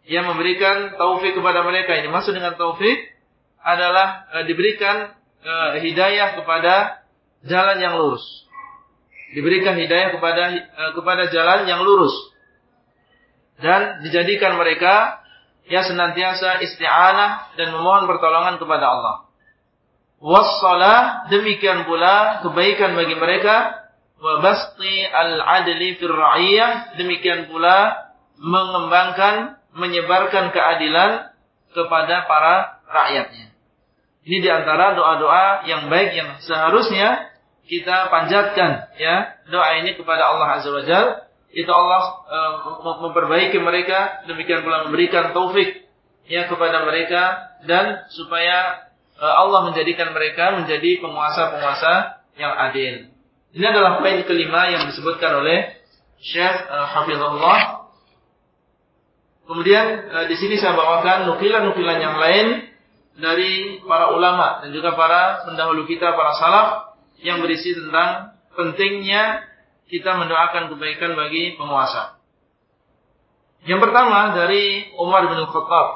Yang memberikan taufik kepada mereka. Ini maksud dengan taufik adalah e, diberikan e, hidayah kepada jalan yang lurus. Diberikan hidayah kepada e, kepada jalan yang lurus. Dan dijadikan mereka yang senantiasa isti'anah dan memohon pertolongan kepada Allah. Wassalah demikian pula kebaikan bagi mereka wa basti al-adli fir demikian pula mengembangkan menyebarkan keadilan kepada para rakyatnya. Ini di antara doa-doa yang baik yang seharusnya kita panjatkan ya doa ini kepada Allah Azza wa Jalla itu Allah e, memperbaiki mereka demikian pula memberikan taufik ya kepada mereka dan supaya e, Allah menjadikan mereka menjadi penguasa-penguasa yang adil. Ini adalah poin kelima yang disebutkan oleh Syekh uh, Hafizullah. Kemudian uh, di sini saya bawakan nukilan-nukilan yang lain dari para ulama dan juga para pendahulu kita, para salaf yang berisi tentang pentingnya kita mendoakan kebaikan bagi penguasa. Yang pertama dari Umar bin Khattab.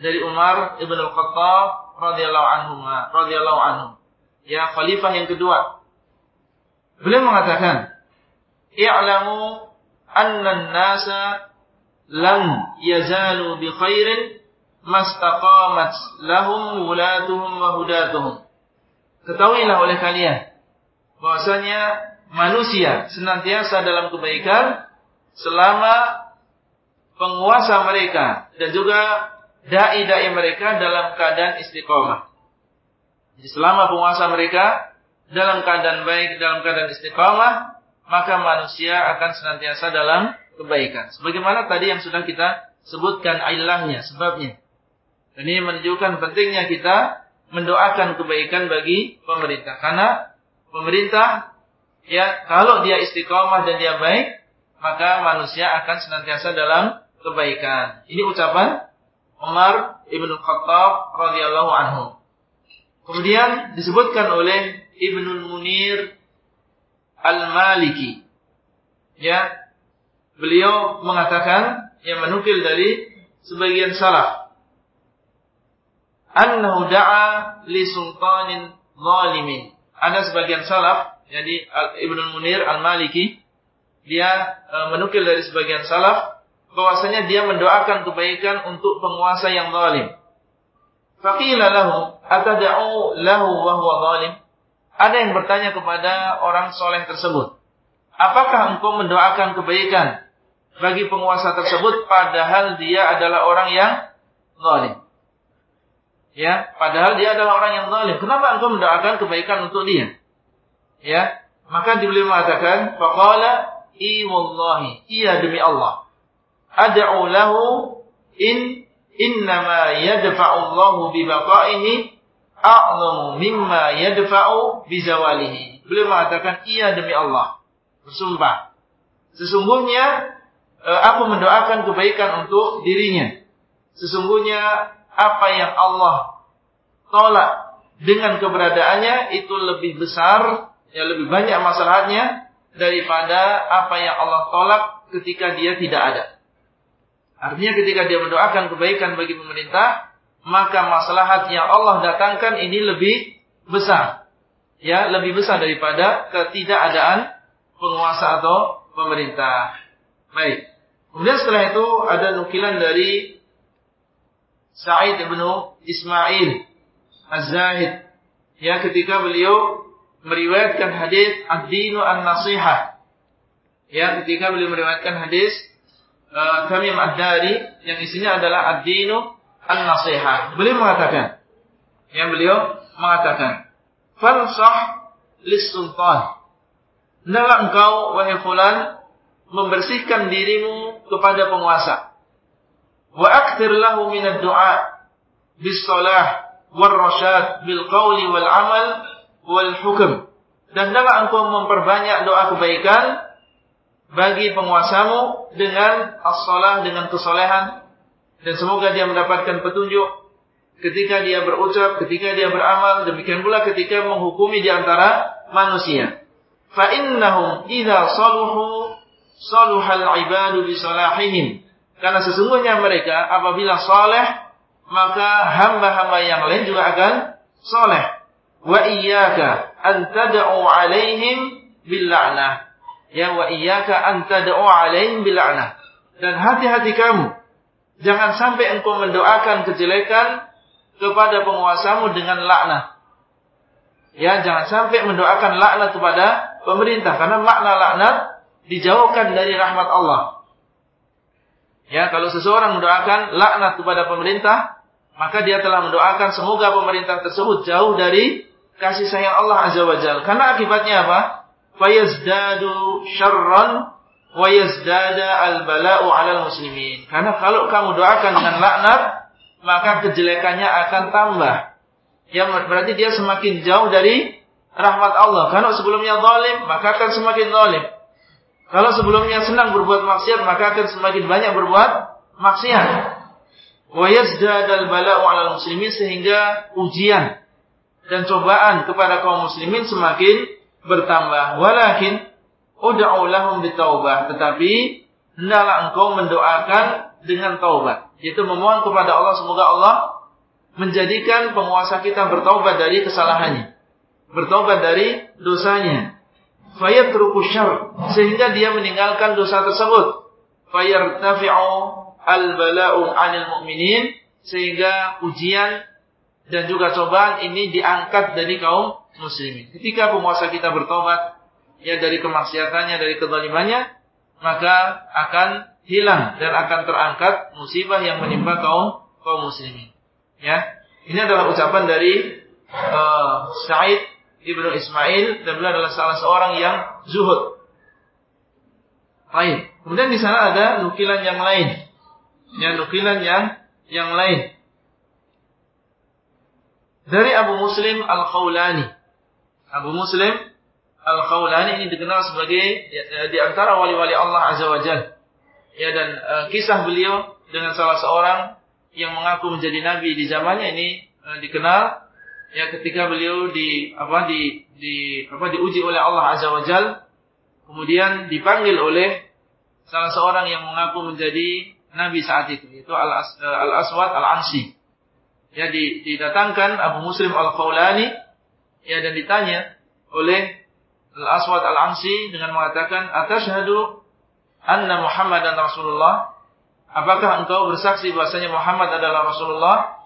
Dari Umar bin Khattab radhiyallahu anhu, radhiyallahu anhu. Ya, khalifah yang kedua Beliau mengatakan, "I'lamu anna an-nasa lam yazalu bi khairin mastaqamat lahum wulatuhum wa hudatuhum." Ketahuilah oleh kalian bahwasanya manusia senantiasa dalam kebaikan selama penguasa mereka dan juga dai-dai mereka dalam keadaan istiqomah. Jadi selama penguasa mereka dalam keadaan baik, dalam keadaan istiqamah, maka manusia akan senantiasa dalam kebaikan. Sebagaimana tadi yang sudah kita sebutkan ilahnya, sebabnya. Dan ini menunjukkan pentingnya kita mendoakan kebaikan bagi pemerintah. Karena pemerintah, ya kalau dia istiqamah dan dia baik, maka manusia akan senantiasa dalam kebaikan. Ini ucapan Umar ibn Khattab radhiyallahu anhu. Kemudian disebutkan oleh Ibnul Munir Al-Maliki. Ya. Beliau mengatakan yang menukil dari sebagian salaf. Annahu da'a li sultanin zalimin. Ada sebagian salaf, jadi Ibnul Munir Al-Maliki, dia e, menukil dari sebagian salaf bahwasanya dia mendoakan kebaikan untuk penguasa yang zalim. Faqila lahu atad'u lahu wa huwa zalim? Ada yang bertanya kepada orang soleh tersebut. Apakah engkau mendoakan kebaikan bagi penguasa tersebut padahal dia adalah orang yang zalim? Ya, padahal dia adalah orang yang zalim. Kenapa engkau mendoakan kebaikan untuk dia? Ya, maka dibeli mengatakan, faqala i wallahi, iya demi Allah. Ad'u lahu in innama yadfa'u Allahu bi baqaihi a'lamu mimma yadfa'u bizawalihi. Beliau mengatakan iya demi Allah. Bersumpah. Sesungguhnya eh, aku mendoakan kebaikan untuk dirinya. Sesungguhnya apa yang Allah tolak dengan keberadaannya itu lebih besar, ya lebih banyak masalahnya daripada apa yang Allah tolak ketika dia tidak ada. Artinya ketika dia mendoakan kebaikan bagi pemerintah, maka maslahat yang Allah datangkan ini lebih besar. Ya, lebih besar daripada ketidakadaan penguasa atau pemerintah. Baik. Kemudian setelah itu ada nukilan dari Sa'id bin Ismail Az-Zahid. Ya, ketika beliau meriwayatkan hadis ad-dinu an-nasihah. Ya, ketika beliau meriwayatkan hadis uh, Ad-Dari yang isinya adalah ad-dinu an-nasihat. Beliau mengatakan, yang beliau mengatakan, "Fansah lis-sultan." Hendaklah engkau wahai fulan membersihkan dirimu kepada penguasa. Wa akthir lahu min ad-du'a bis-salah war-rasyad bil qawli wal amal wal hukm. Dan hendaklah engkau memperbanyak doa kebaikan bagi penguasamu dengan as-salah dengan kesolehan dan semoga dia mendapatkan petunjuk ketika dia berucap, ketika dia beramal, demikian pula ketika menghukumi di antara manusia. Idza saluhu saluhal ibadu bi salahihim. Karena sesungguhnya mereka apabila saleh maka hamba-hamba yang lain juga akan iyyaka an tad'u alaihim bil la'nah. Ya an tad'u alaihim bil la'nah. Dan hati-hati kamu Jangan sampai engkau mendoakan kejelekan kepada penguasamu dengan laknat. Ya, jangan sampai mendoakan laknat kepada pemerintah karena makna laknat dijauhkan dari rahmat Allah. Ya, kalau seseorang mendoakan laknat kepada pemerintah, maka dia telah mendoakan semoga pemerintah tersebut jauh dari kasih sayang Allah Azza wa. Karena akibatnya apa? Fayazdadu syarran wa yazdada al-bala'u 'alal muslimin. Karena kalau kamu doakan dengan laknat, maka kejelekannya akan tambah. Ya berarti dia semakin jauh dari rahmat Allah. Kalau sebelumnya zalim, maka akan semakin zalim. Kalau sebelumnya senang berbuat maksiat, maka akan semakin banyak berbuat maksiat. Wa yazdada al-bala'u 'alal muslimin sehingga ujian dan cobaan kepada kaum muslimin semakin bertambah. Walakin ud'u lahum bitaubah, tetapi hendaklah engkau mendoakan dengan taubat, yaitu memohon kepada Allah semoga Allah menjadikan penguasa kita bertaubat dari kesalahannya, bertaubat dari dosanya. Fayatruku sehingga dia meninggalkan dosa tersebut. Fayartafi'u al-bala'u 'anil mu'minin sehingga ujian dan juga cobaan ini diangkat dari kaum muslimin. Ketika penguasa kita bertobat, ya dari kemaksiatannya, dari kezalimannya, maka akan hilang dan akan terangkat musibah yang menimpa kaum kaum muslimin. Ya. Ini adalah ucapan dari uh, Sa'id Ibnu Ismail dan beliau adalah salah seorang yang zuhud. Baik. Kemudian di sana ada nukilan yang lain. Ya, nukilan yang yang lain. Dari Abu Muslim Al-Khawlani. Abu Muslim Al-Khawlani ini dikenal sebagai ya, di antara wali-wali Allah Azza wa Jal. Ya dan uh, kisah beliau dengan salah seorang yang mengaku menjadi nabi di zamannya ini uh, dikenal ya ketika beliau di apa di di apa diuji oleh Allah Azza wa Jal kemudian dipanggil oleh salah seorang yang mengaku menjadi nabi saat itu yaitu Al-Aswad Al-Ansi. Ya didatangkan Abu Muslim Al-Khawlani ya dan ditanya oleh Al-Aswad Al-Ansi dengan mengatakan, "Atashhadu anna Muhammadan Rasulullah?" Apakah engkau bersaksi bahasanya Muhammad adalah Rasulullah?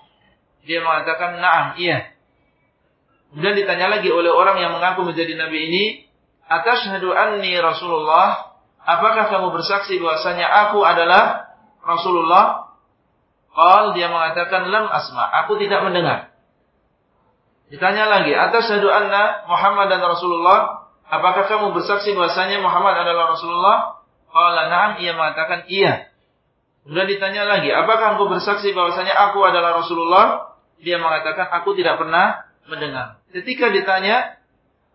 Dia mengatakan, "Na'am, iya." Kemudian ditanya lagi oleh orang yang mengaku menjadi nabi ini, "Atashhadu anni Rasulullah?" Apakah kamu bersaksi bahasanya aku adalah Rasulullah? Qal dia mengatakan, "Lam asma." Aku tidak mendengar. Ditanya lagi, "Atashhadu anna Muhammadan Rasulullah?" Apakah kamu bersaksi bahasanya Muhammad adalah Rasulullah? Qala na'am, ia mengatakan iya. Kemudian ditanya lagi, apakah engkau bersaksi bahwasanya aku adalah Rasulullah? Dia mengatakan, aku tidak pernah mendengar. Ketika ditanya,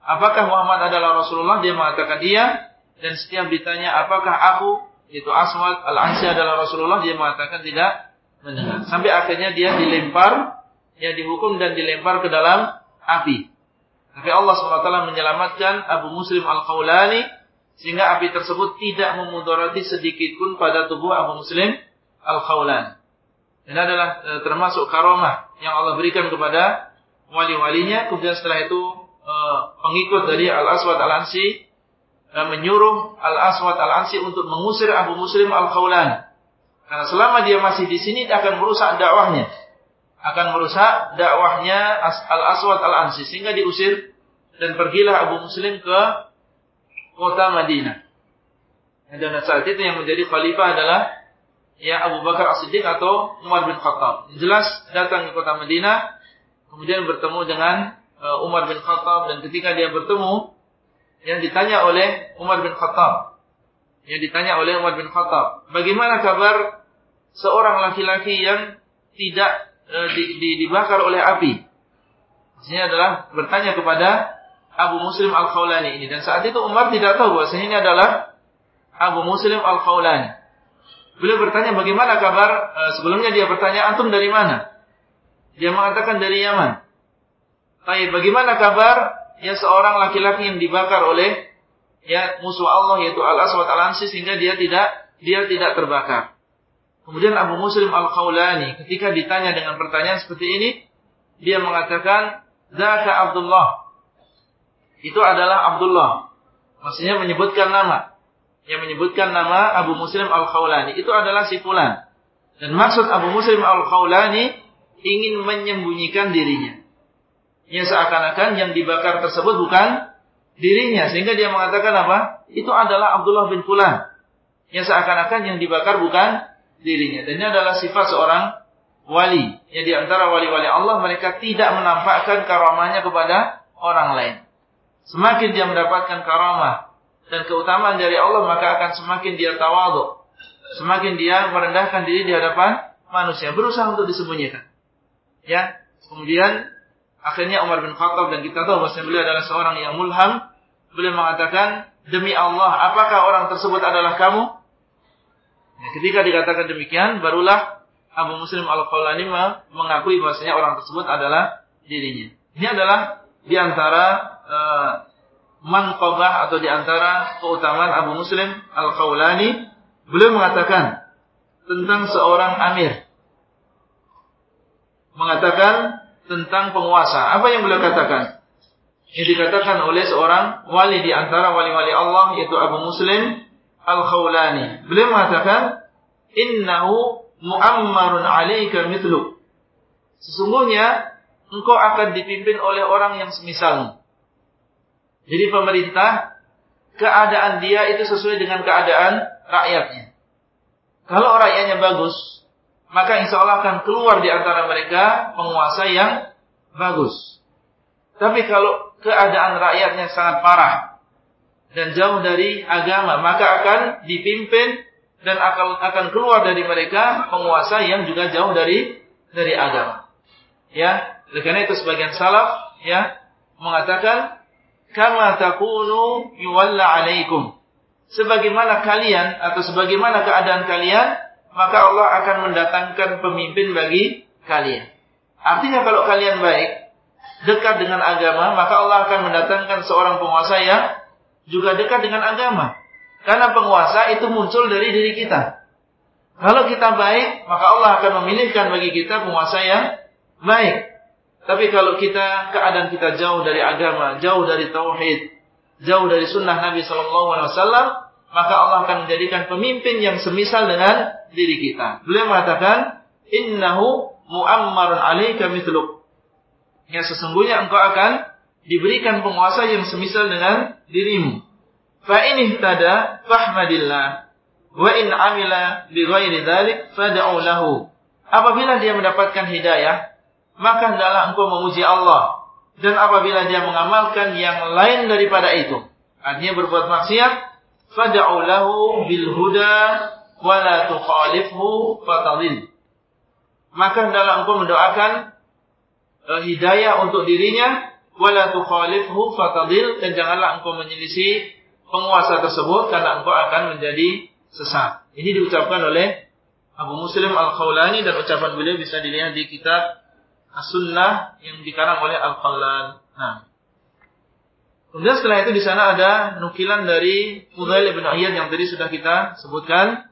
apakah Muhammad adalah Rasulullah? Dia mengatakan iya. Dan setiap ditanya, apakah aku, itu Aswad al-Ansi adalah Rasulullah? Dia mengatakan tidak mendengar. Sampai akhirnya dia dilempar, ya dihukum dan dilempar ke dalam api. Tapi Allah SWT menyelamatkan Abu Muslim Al-Khawlani sehingga api tersebut tidak memudarati sedikit pun pada tubuh Abu Muslim Al-Khawlani. Ini adalah e, termasuk karomah yang Allah berikan kepada wali-walinya. Kemudian setelah itu e, pengikut dari Al-Aswad Al-Ansi menyuruh Al-Aswad Al-Ansi untuk mengusir Abu Muslim Al-Khawlani. Karena selama dia masih di sini dia akan merusak dakwahnya akan merusak dakwahnya Al-Aswad Al-Ansi sehingga diusir dan pergilah Abu Muslim ke kota Madinah. Dan saat itu yang menjadi khalifah adalah ya Abu Bakar As-Siddiq atau Umar bin Khattab. Jelas datang ke kota Madinah, kemudian bertemu dengan uh, Umar bin Khattab dan ketika dia bertemu, yang ditanya oleh Umar bin Khattab, yang ditanya oleh Umar bin Khattab, bagaimana kabar seorang laki-laki yang tidak uh, di, di, dibakar oleh api? Maksudnya adalah bertanya kepada Abu Muslim Al-Khawlani ini. Dan saat itu Umar tidak tahu bahwa ini adalah Abu Muslim Al-Khawlani. Beliau bertanya bagaimana kabar, e, sebelumnya dia bertanya, antum dari mana? Dia mengatakan dari Yaman. Tapi bagaimana kabar ya seorang laki-laki yang dibakar oleh ya musuh Allah yaitu Al-Aswad Al-Ansi sehingga dia tidak dia tidak terbakar. Kemudian Abu Muslim Al-Khawlani ketika ditanya dengan pertanyaan seperti ini, dia mengatakan, "Zaka Abdullah." Itu adalah Abdullah. Maksudnya menyebutkan nama yang menyebutkan nama Abu Muslim Al-Khawlani itu adalah si fulan. Dan maksud Abu Muslim Al-Khawlani ingin menyembunyikan dirinya. Ya seakan-akan yang dibakar tersebut bukan dirinya. Sehingga dia mengatakan apa? Itu adalah Abdullah bin Fulan. Ya seakan-akan yang dibakar bukan dirinya. Dan ini adalah sifat seorang wali. Ya di antara wali-wali Allah mereka tidak menampakkan karamahnya kepada orang lain. Semakin dia mendapatkan karamah dan keutamaan dari Allah maka akan semakin dia tawadhu. Semakin dia merendahkan diri di hadapan manusia, berusaha untuk disembunyikan. Ya, kemudian akhirnya Umar bin Khattab dan kita tahu bahwa beliau adalah seorang yang mulham. Beliau mengatakan, "Demi Allah, apakah orang tersebut adalah kamu?" Ya, ketika dikatakan demikian, barulah Abu Muslim Al-Qawlani mengakui bahwasanya orang tersebut adalah dirinya. Ini adalah di antara uh, atau di antara keutamaan Abu Muslim Al-Qawlani beliau mengatakan tentang seorang amir mengatakan tentang penguasa. Apa yang beliau katakan? Yang dikatakan oleh seorang wali di antara wali-wali Allah yaitu Abu Muslim Al-Khawlani. Beliau mengatakan innahu muammarun 'alaika mithluk sesungguhnya engkau akan dipimpin oleh orang yang semisalmu jadi pemerintah keadaan dia itu sesuai dengan keadaan rakyatnya. Kalau rakyatnya bagus, maka insya Allah akan keluar di antara mereka penguasa yang bagus. Tapi kalau keadaan rakyatnya sangat parah dan jauh dari agama, maka akan dipimpin dan akan akan keluar dari mereka penguasa yang juga jauh dari dari agama. Ya, karena itu sebagian salaf ya mengatakan kama takunu yuwalla alaikum. Sebagaimana kalian atau sebagaimana keadaan kalian, maka Allah akan mendatangkan pemimpin bagi kalian. Artinya kalau kalian baik, dekat dengan agama, maka Allah akan mendatangkan seorang penguasa yang juga dekat dengan agama. Karena penguasa itu muncul dari diri kita. Kalau kita baik, maka Allah akan memilihkan bagi kita penguasa yang baik. Tapi kalau kita keadaan kita jauh dari agama, jauh dari tauhid, jauh dari sunnah Nabi Shallallahu Alaihi Wasallam, maka Allah akan menjadikan pemimpin yang semisal dengan diri kita. Beliau mengatakan, Innahu muammarun alaika mithluk. Ya sesungguhnya engkau akan diberikan penguasa yang semisal dengan dirimu. Fa ini tada fahmadillah. Wa in amila bi ghairi dzalik fad'u lahu. Apabila dia mendapatkan hidayah, maka hendaklah engkau memuji Allah. Dan apabila dia mengamalkan yang lain daripada itu, artinya berbuat maksiat, fad'u lahu bil huda wa la tukhalifhu fatadil. Maka hendaklah engkau mendoakan uh, hidayah untuk dirinya, wa la tukhalifhu fatadil dan janganlah engkau menyelisih penguasa tersebut karena engkau akan menjadi sesat. Ini diucapkan oleh Abu Muslim Al-Khawlani dan ucapan beliau bisa dilihat di kitab As-Sunnah yang dikarang oleh Al-Khallal. Nah. Kemudian setelah itu di sana ada nukilan dari Fudail bin Ayyad yang tadi sudah kita sebutkan.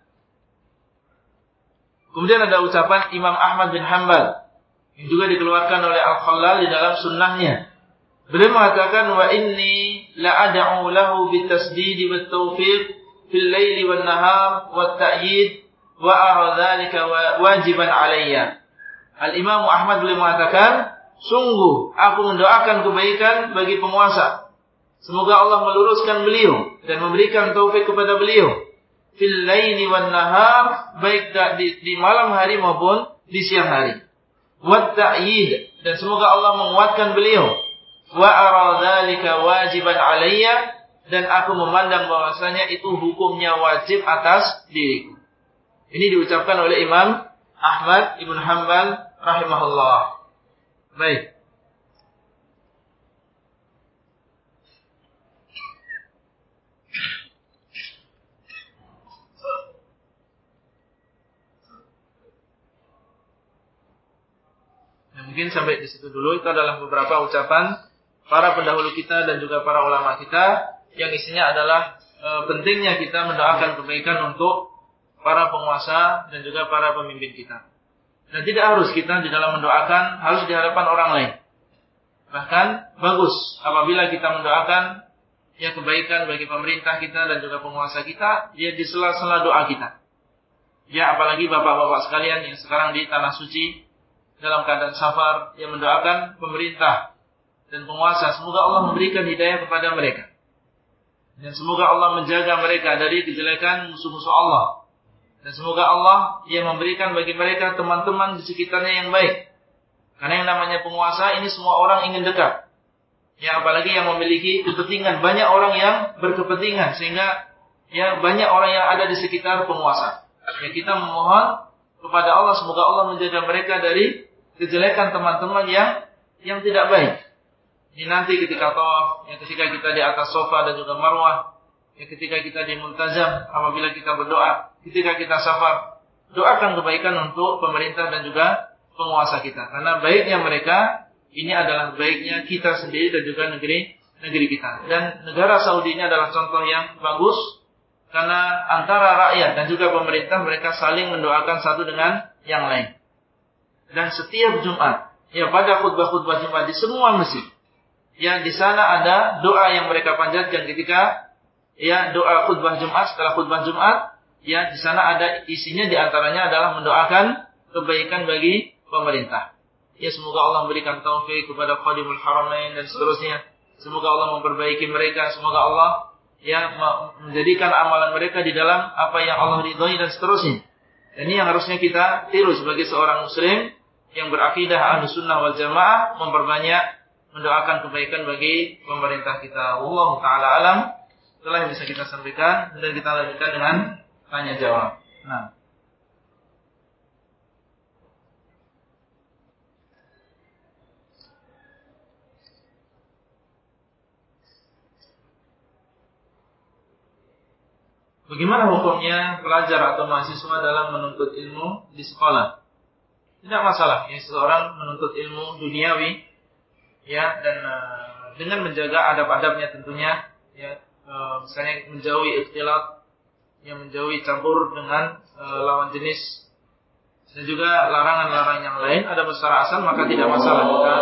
Kemudian ada ucapan Imam Ahmad bin Hanbal yang juga dikeluarkan oleh Al-Khallal di dalam sunnahnya. Beliau mengatakan wa inni la ad'u lahu bitasdid wa tawfiq fil laili wan nahar wa ta'yid wa ara dhalika wajiban alayya. Al-Imam Ahmad beliau mengatakan, sungguh aku mendoakan kebaikan bagi penguasa. Semoga Allah meluruskan beliau dan memberikan taufik kepada beliau. fil laili wan nahar baik di, di malam hari maupun di siang hari. Wa ta'yid dan semoga Allah menguatkan beliau. Wa ara dzalika wajiban alayya dan aku memandang bahwasanya itu hukumnya wajib atas diriku. Ini diucapkan oleh Imam Ahmad Ibn Hanbal rahimahullah. Baik. Ya, mungkin sampai di situ dulu. Itu adalah beberapa ucapan para pendahulu kita dan juga para ulama kita yang isinya adalah e, pentingnya kita mendoakan kebaikan untuk para penguasa dan juga para pemimpin kita. Dan tidak harus kita di dalam mendoakan harus di hadapan orang lain. Bahkan bagus apabila kita mendoakan ya kebaikan bagi pemerintah kita dan juga penguasa kita, ya di sela-sela doa kita. Ya apalagi bapak-bapak sekalian yang sekarang di tanah suci dalam keadaan safar yang mendoakan pemerintah dan penguasa. Semoga Allah memberikan hidayah kepada mereka. Dan semoga Allah menjaga mereka dari kejelekan musuh-musuh Allah. Dan semoga Allah yang memberikan bagi mereka teman-teman di sekitarnya yang baik. Karena yang namanya penguasa ini semua orang ingin dekat. Ya apalagi yang memiliki kepentingan. Banyak orang yang berkepentingan sehingga ya banyak orang yang ada di sekitar penguasa. Ya kita memohon kepada Allah semoga Allah menjaga mereka dari kejelekan teman-teman yang yang tidak baik. Ini nanti ketika tawaf, yang ketika kita di atas sofa dan juga marwah, ya ketika kita di multazam, apabila kita berdoa, ketika kita safar, doakan kebaikan untuk pemerintah dan juga penguasa kita. Karena baiknya mereka, ini adalah baiknya kita sendiri dan juga negeri negeri kita. Dan negara Saudi ini adalah contoh yang bagus, karena antara rakyat dan juga pemerintah mereka saling mendoakan satu dengan yang lain dan setiap Jumat, ya pada khutbah-khutbah Jumat di semua masjid, yang di sana ada doa yang mereka panjatkan ketika ya doa khutbah Jumat setelah khutbah Jumat, ya di sana ada isinya di antaranya adalah mendoakan kebaikan bagi pemerintah. Ya semoga Allah memberikan taufik kepada Qadimul Haramain dan seterusnya. Semoga Allah memperbaiki mereka, semoga Allah ya menjadikan amalan mereka di dalam apa yang Allah ridhoi dan seterusnya. Ini yang harusnya kita tiru sebagai seorang muslim yang berakidah sunnah wal jamaah memperbanyak mendoakan kebaikan bagi pemerintah kita. Allah Ta'ala alam. Itulah yang bisa kita sampaikan. Dan kita lanjutkan dengan tanya jawab. Nah. Bagaimana hukumnya pelajar atau mahasiswa dalam menuntut ilmu di sekolah? Tidak masalah. Ya seseorang menuntut ilmu duniawi ya dan uh, dengan menjaga adab-adabnya tentunya ya uh, misalnya menjauhi ikhtilat yang menjauhi campur dengan uh, lawan jenis dan juga larangan-larangan yang lain. Ada besar asal maka tidak masalah. Kita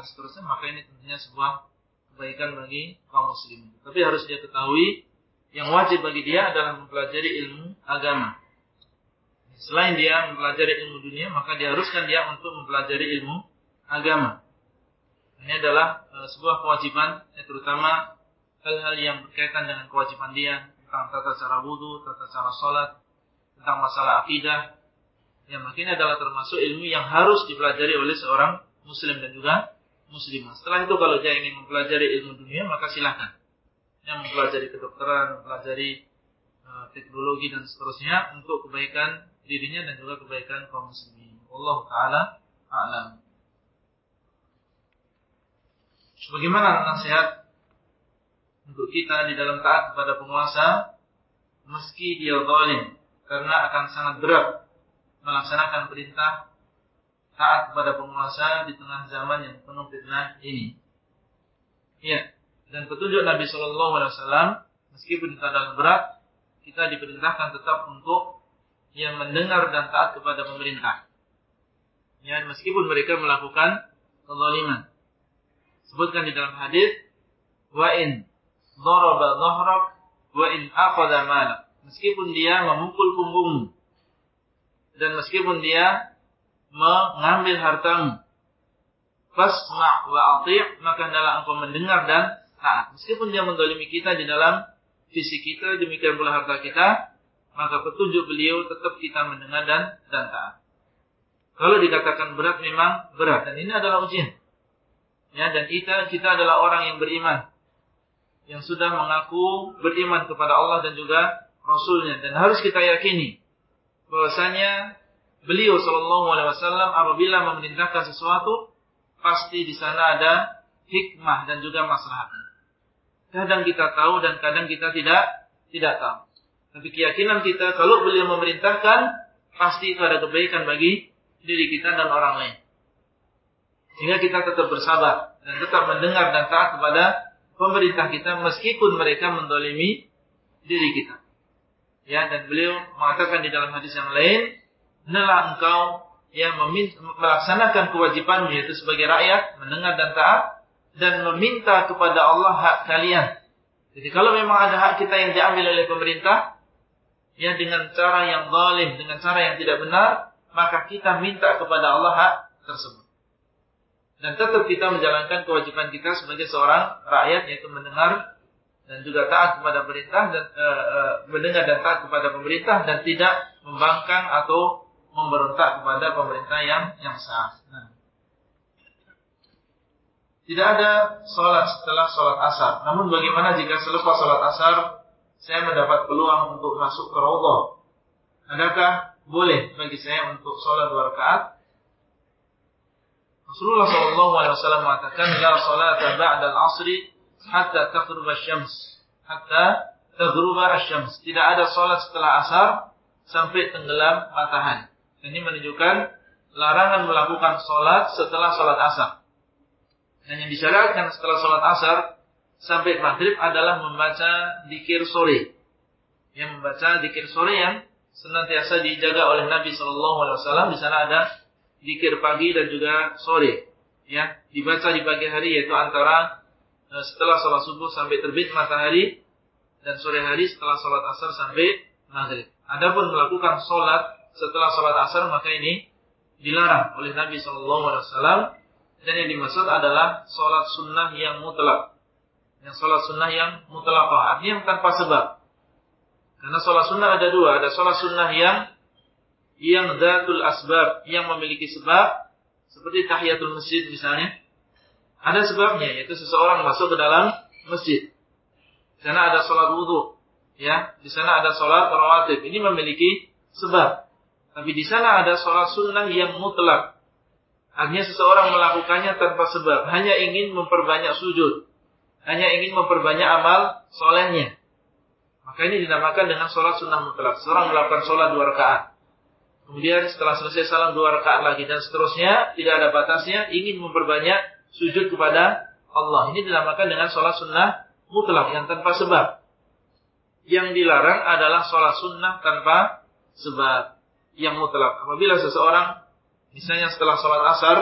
dan seterusnya maka ini tentunya sebuah kebaikan bagi kaum muslimin. Tapi harus dia ketahui yang wajib bagi dia adalah mempelajari ilmu agama. Selain dia mempelajari ilmu dunia, maka diharuskan dia untuk mempelajari ilmu agama. Ini adalah e, sebuah kewajiban, ya, terutama hal-hal yang berkaitan dengan kewajiban dia tentang tata cara wudhu, tata cara sholat, tentang masalah akidah. Ya, maka ini adalah termasuk ilmu yang harus dipelajari oleh seorang muslim dan juga muslimah. Setelah itu kalau dia ingin mempelajari ilmu dunia, maka silahkan. Yang mempelajari kedokteran, mempelajari uh, teknologi dan seterusnya untuk kebaikan dirinya dan juga kebaikan kaum muslimin. Allah taala a'lam. Bagaimana nasihat untuk kita di dalam taat kepada penguasa meski dia zalim karena akan sangat berat melaksanakan perintah taat kepada penguasa di tengah zaman yang penuh fitnah ini. Ya, dan petunjuk Nabi Shallallahu Alaihi Wasallam meskipun dalam berat kita diperintahkan tetap untuk yang mendengar dan taat kepada pemerintah. Ya, meskipun mereka melakukan kezaliman sebutkan di dalam hadis wa in daraba dhahrak wa in akhadha malak meskipun dia memukul punggungmu dan meskipun dia mengambil hartamu. Fasma' wa ati' maka adalah engkau mendengar dan taat. Meskipun dia mendolimi kita di dalam fisik kita demikian pula harta kita maka petunjuk beliau tetap kita mendengar dan dan taat. Kalau dikatakan berat memang berat. Dan ini adalah ujian. Ya, dan kita kita adalah orang yang beriman. Yang sudah mengaku beriman kepada Allah dan juga Rasulnya. Dan harus kita yakini bahwasanya beliau Shallallahu Alaihi Wasallam apabila memerintahkan sesuatu pasti di sana ada hikmah dan juga maslahat. Kadang kita tahu dan kadang kita tidak tidak tahu. Tapi keyakinan kita kalau beliau memerintahkan pasti itu ada kebaikan bagi diri kita dan orang lain. Sehingga kita tetap bersabar dan tetap mendengar dan taat kepada pemerintah kita meskipun mereka mendolimi diri kita. Ya, dan beliau mengatakan di dalam hadis yang lain, "Hendaklah engkau yang melaksanakan kewajibanmu yaitu sebagai rakyat mendengar dan taat dan meminta kepada Allah hak kalian." Jadi kalau memang ada hak kita yang diambil oleh pemerintah, ya dengan cara yang zalim, dengan cara yang tidak benar, maka kita minta kepada Allah hak tersebut dan tetap kita menjalankan kewajiban kita sebagai seorang rakyat yaitu mendengar dan juga taat kepada perintah dan e, e, mendengar dan taat kepada pemerintah dan tidak membangkang atau memberontak kepada pemerintah yang yang sah. Nah. Tidak ada sholat setelah sholat asar. Namun bagaimana jika selepas sholat asar saya mendapat peluang untuk masuk ke Raudhah? Adakah boleh bagi saya untuk sholat dua rakaat Rasulullah SAW mengatakan la salata ba'da al-asri hatta taghruba syams hatta taghruba asy-syams. Tidak ada salat setelah asar sampai tenggelam matahari. Ini menunjukkan larangan melakukan salat setelah salat asar. Dan yang disyariatkan setelah salat asar sampai maghrib adalah membaca dikir sore. Yang membaca dikir sore yang senantiasa dijaga oleh Nabi SAW. Di sana ada zikir pagi dan juga sore. Ya, dibaca di pagi hari yaitu antara uh, setelah sholat subuh sampai terbit matahari dan sore hari setelah sholat asar sampai maghrib. Adapun melakukan sholat setelah sholat asar maka ini dilarang oleh Nabi Shallallahu Alaihi Wasallam dan yang dimaksud adalah sholat sunnah yang mutlak. Yang sholat sunnah yang mutlak artinya tanpa sebab. Karena sholat sunnah ada dua, ada sholat sunnah yang yang datul asbab, yang memiliki sebab, seperti tahiyatul masjid misalnya, ada sebabnya, yaitu seseorang masuk ke dalam masjid. Di sana ada sholat wudhu, ya, di sana ada sholat rawatib. Ini memiliki sebab. Tapi di sana ada sholat sunnah yang mutlak. Artinya seseorang melakukannya tanpa sebab, hanya ingin memperbanyak sujud, hanya ingin memperbanyak amal solehnya. Maka ini dinamakan dengan sholat sunnah mutlak. Seorang melakukan sholat dua rakaat. Kemudian setelah selesai salam dua rakaat lagi dan seterusnya, tidak ada batasnya, ingin memperbanyak sujud kepada Allah. Ini dinamakan dengan sholat sunnah mutlak yang tanpa sebab. Yang dilarang adalah sholat sunnah tanpa sebab yang mutlak. Apabila seseorang misalnya setelah sholat asar,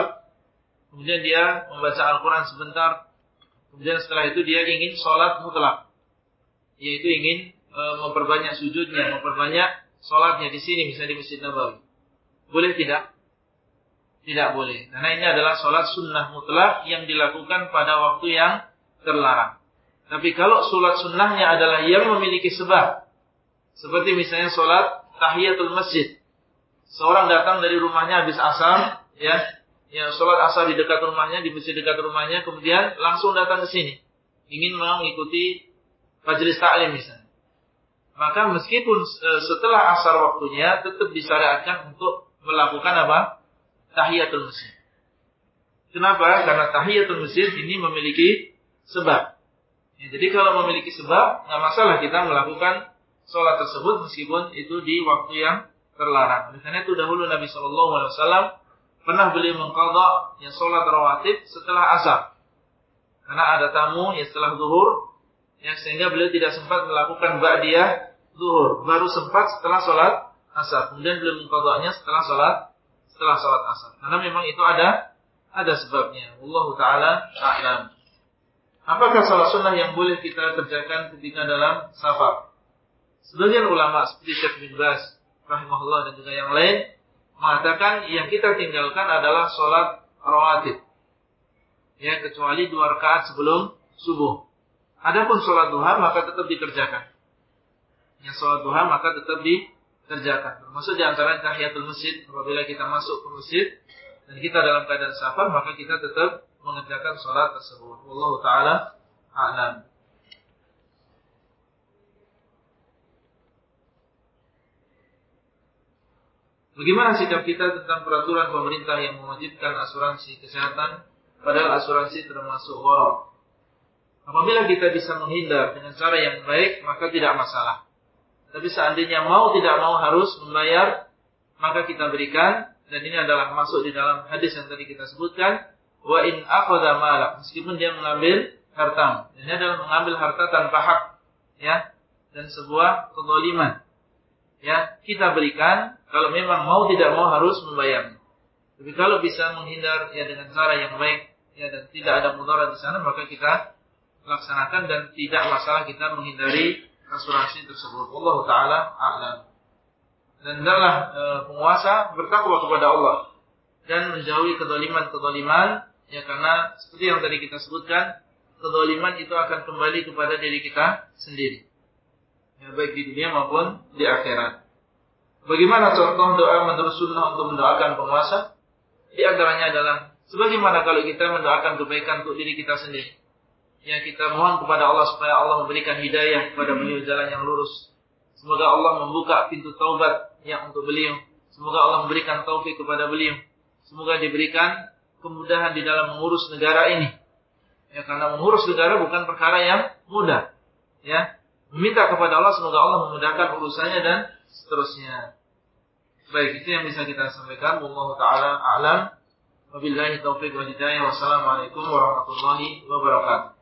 kemudian dia membaca Al-Quran sebentar, kemudian setelah itu dia ingin sholat mutlak, yaitu ingin e, memperbanyak sujudnya, memperbanyak sholatnya di sini, misalnya di Masjid Nabawi. Boleh tidak? Tidak boleh. Karena ini adalah sholat sunnah mutlak yang dilakukan pada waktu yang terlarang. Tapi kalau sholat sunnahnya adalah yang memiliki sebab. Seperti misalnya sholat tahiyatul masjid. Seorang datang dari rumahnya habis asar, ya, ya sholat asar di dekat rumahnya, di masjid dekat rumahnya, kemudian langsung datang ke sini. Ingin mengikuti majelis taklim misalnya. Maka meskipun eh, setelah asar waktunya, tetap disyariatkan untuk melakukan apa? tahiyatul masjid. Kenapa? Karena tahiyatul masjid ini memiliki sebab. Ya, jadi kalau memiliki sebab, nggak masalah kita melakukan sholat tersebut meskipun itu di waktu yang terlarang. Oleh karena itu dahulu Nabi Shallallahu Alaihi Wasallam pernah beliau mengkodok yang sholat rawatib setelah asar. Karena ada tamu yang setelah zuhur, ya, sehingga beliau tidak sempat melakukan ba'diyah zuhur. Baru sempat setelah sholat asar. Kemudian beliau mengkodoknya setelah sholat setelah sholat asar. Karena memang itu ada ada sebabnya. Allah Taala a'lam. Apakah sholat sunnah yang boleh kita kerjakan ketika dalam safar? Sebagian ulama seperti Syekh bin Bas, rahimahullah dan juga yang lain mengatakan yang kita tinggalkan adalah sholat rawatib. Ya, kecuali dua rakaat sebelum subuh. Adapun sholat duha maka tetap dikerjakan. Yang sholat duha maka tetap di kerjakan. Termasuk di antara tahiyatul masjid apabila kita masuk ke masjid dan kita dalam keadaan safar maka kita tetap mengerjakan sholat tersebut. Allah taala a'lam. Bagaimana sikap kita tentang peraturan pemerintah yang mewajibkan asuransi kesehatan padahal asuransi termasuk gharar? Apabila kita bisa menghindar dengan cara yang baik maka tidak masalah. Tapi seandainya mau tidak mau harus membayar, maka kita berikan. Dan ini adalah masuk di dalam hadis yang tadi kita sebutkan. Wa in akhadha malak. Meskipun dia mengambil harta. Ini adalah mengambil harta tanpa hak. Ya. Dan sebuah kezaliman. Ya, kita berikan kalau memang mau tidak mau harus membayar. Tapi kalau bisa menghindar ya dengan cara yang baik ya dan tidak ada mudarat di sana maka kita laksanakan dan tidak masalah kita menghindari asuransi tersebut. Allah taala a'lam. Dan adalah e, penguasa bertakwa kepada Allah dan menjauhi kedoliman-kedoliman ya karena seperti yang tadi kita sebutkan kedoliman itu akan kembali kepada diri kita sendiri ya, baik di dunia maupun di akhirat bagaimana contoh doa menurut sunnah untuk mendoakan penguasa di antaranya adalah sebagaimana kalau kita mendoakan kebaikan untuk diri kita sendiri yang kita mohon kepada Allah supaya Allah memberikan hidayah kepada beliau jalan yang lurus. Semoga Allah membuka pintu taubat yang untuk beliau. Semoga Allah memberikan taufik kepada beliau. Semoga diberikan kemudahan di dalam mengurus negara ini. Ya karena mengurus negara bukan perkara yang mudah. Ya, meminta kepada Allah semoga Allah memudahkan urusannya dan seterusnya. Baik, itu yang bisa kita sampaikan. Wallahu taala a'lam. Wabillahi taufiq wa hidayah. Wassalamualaikum warahmatullahi wabarakatuh.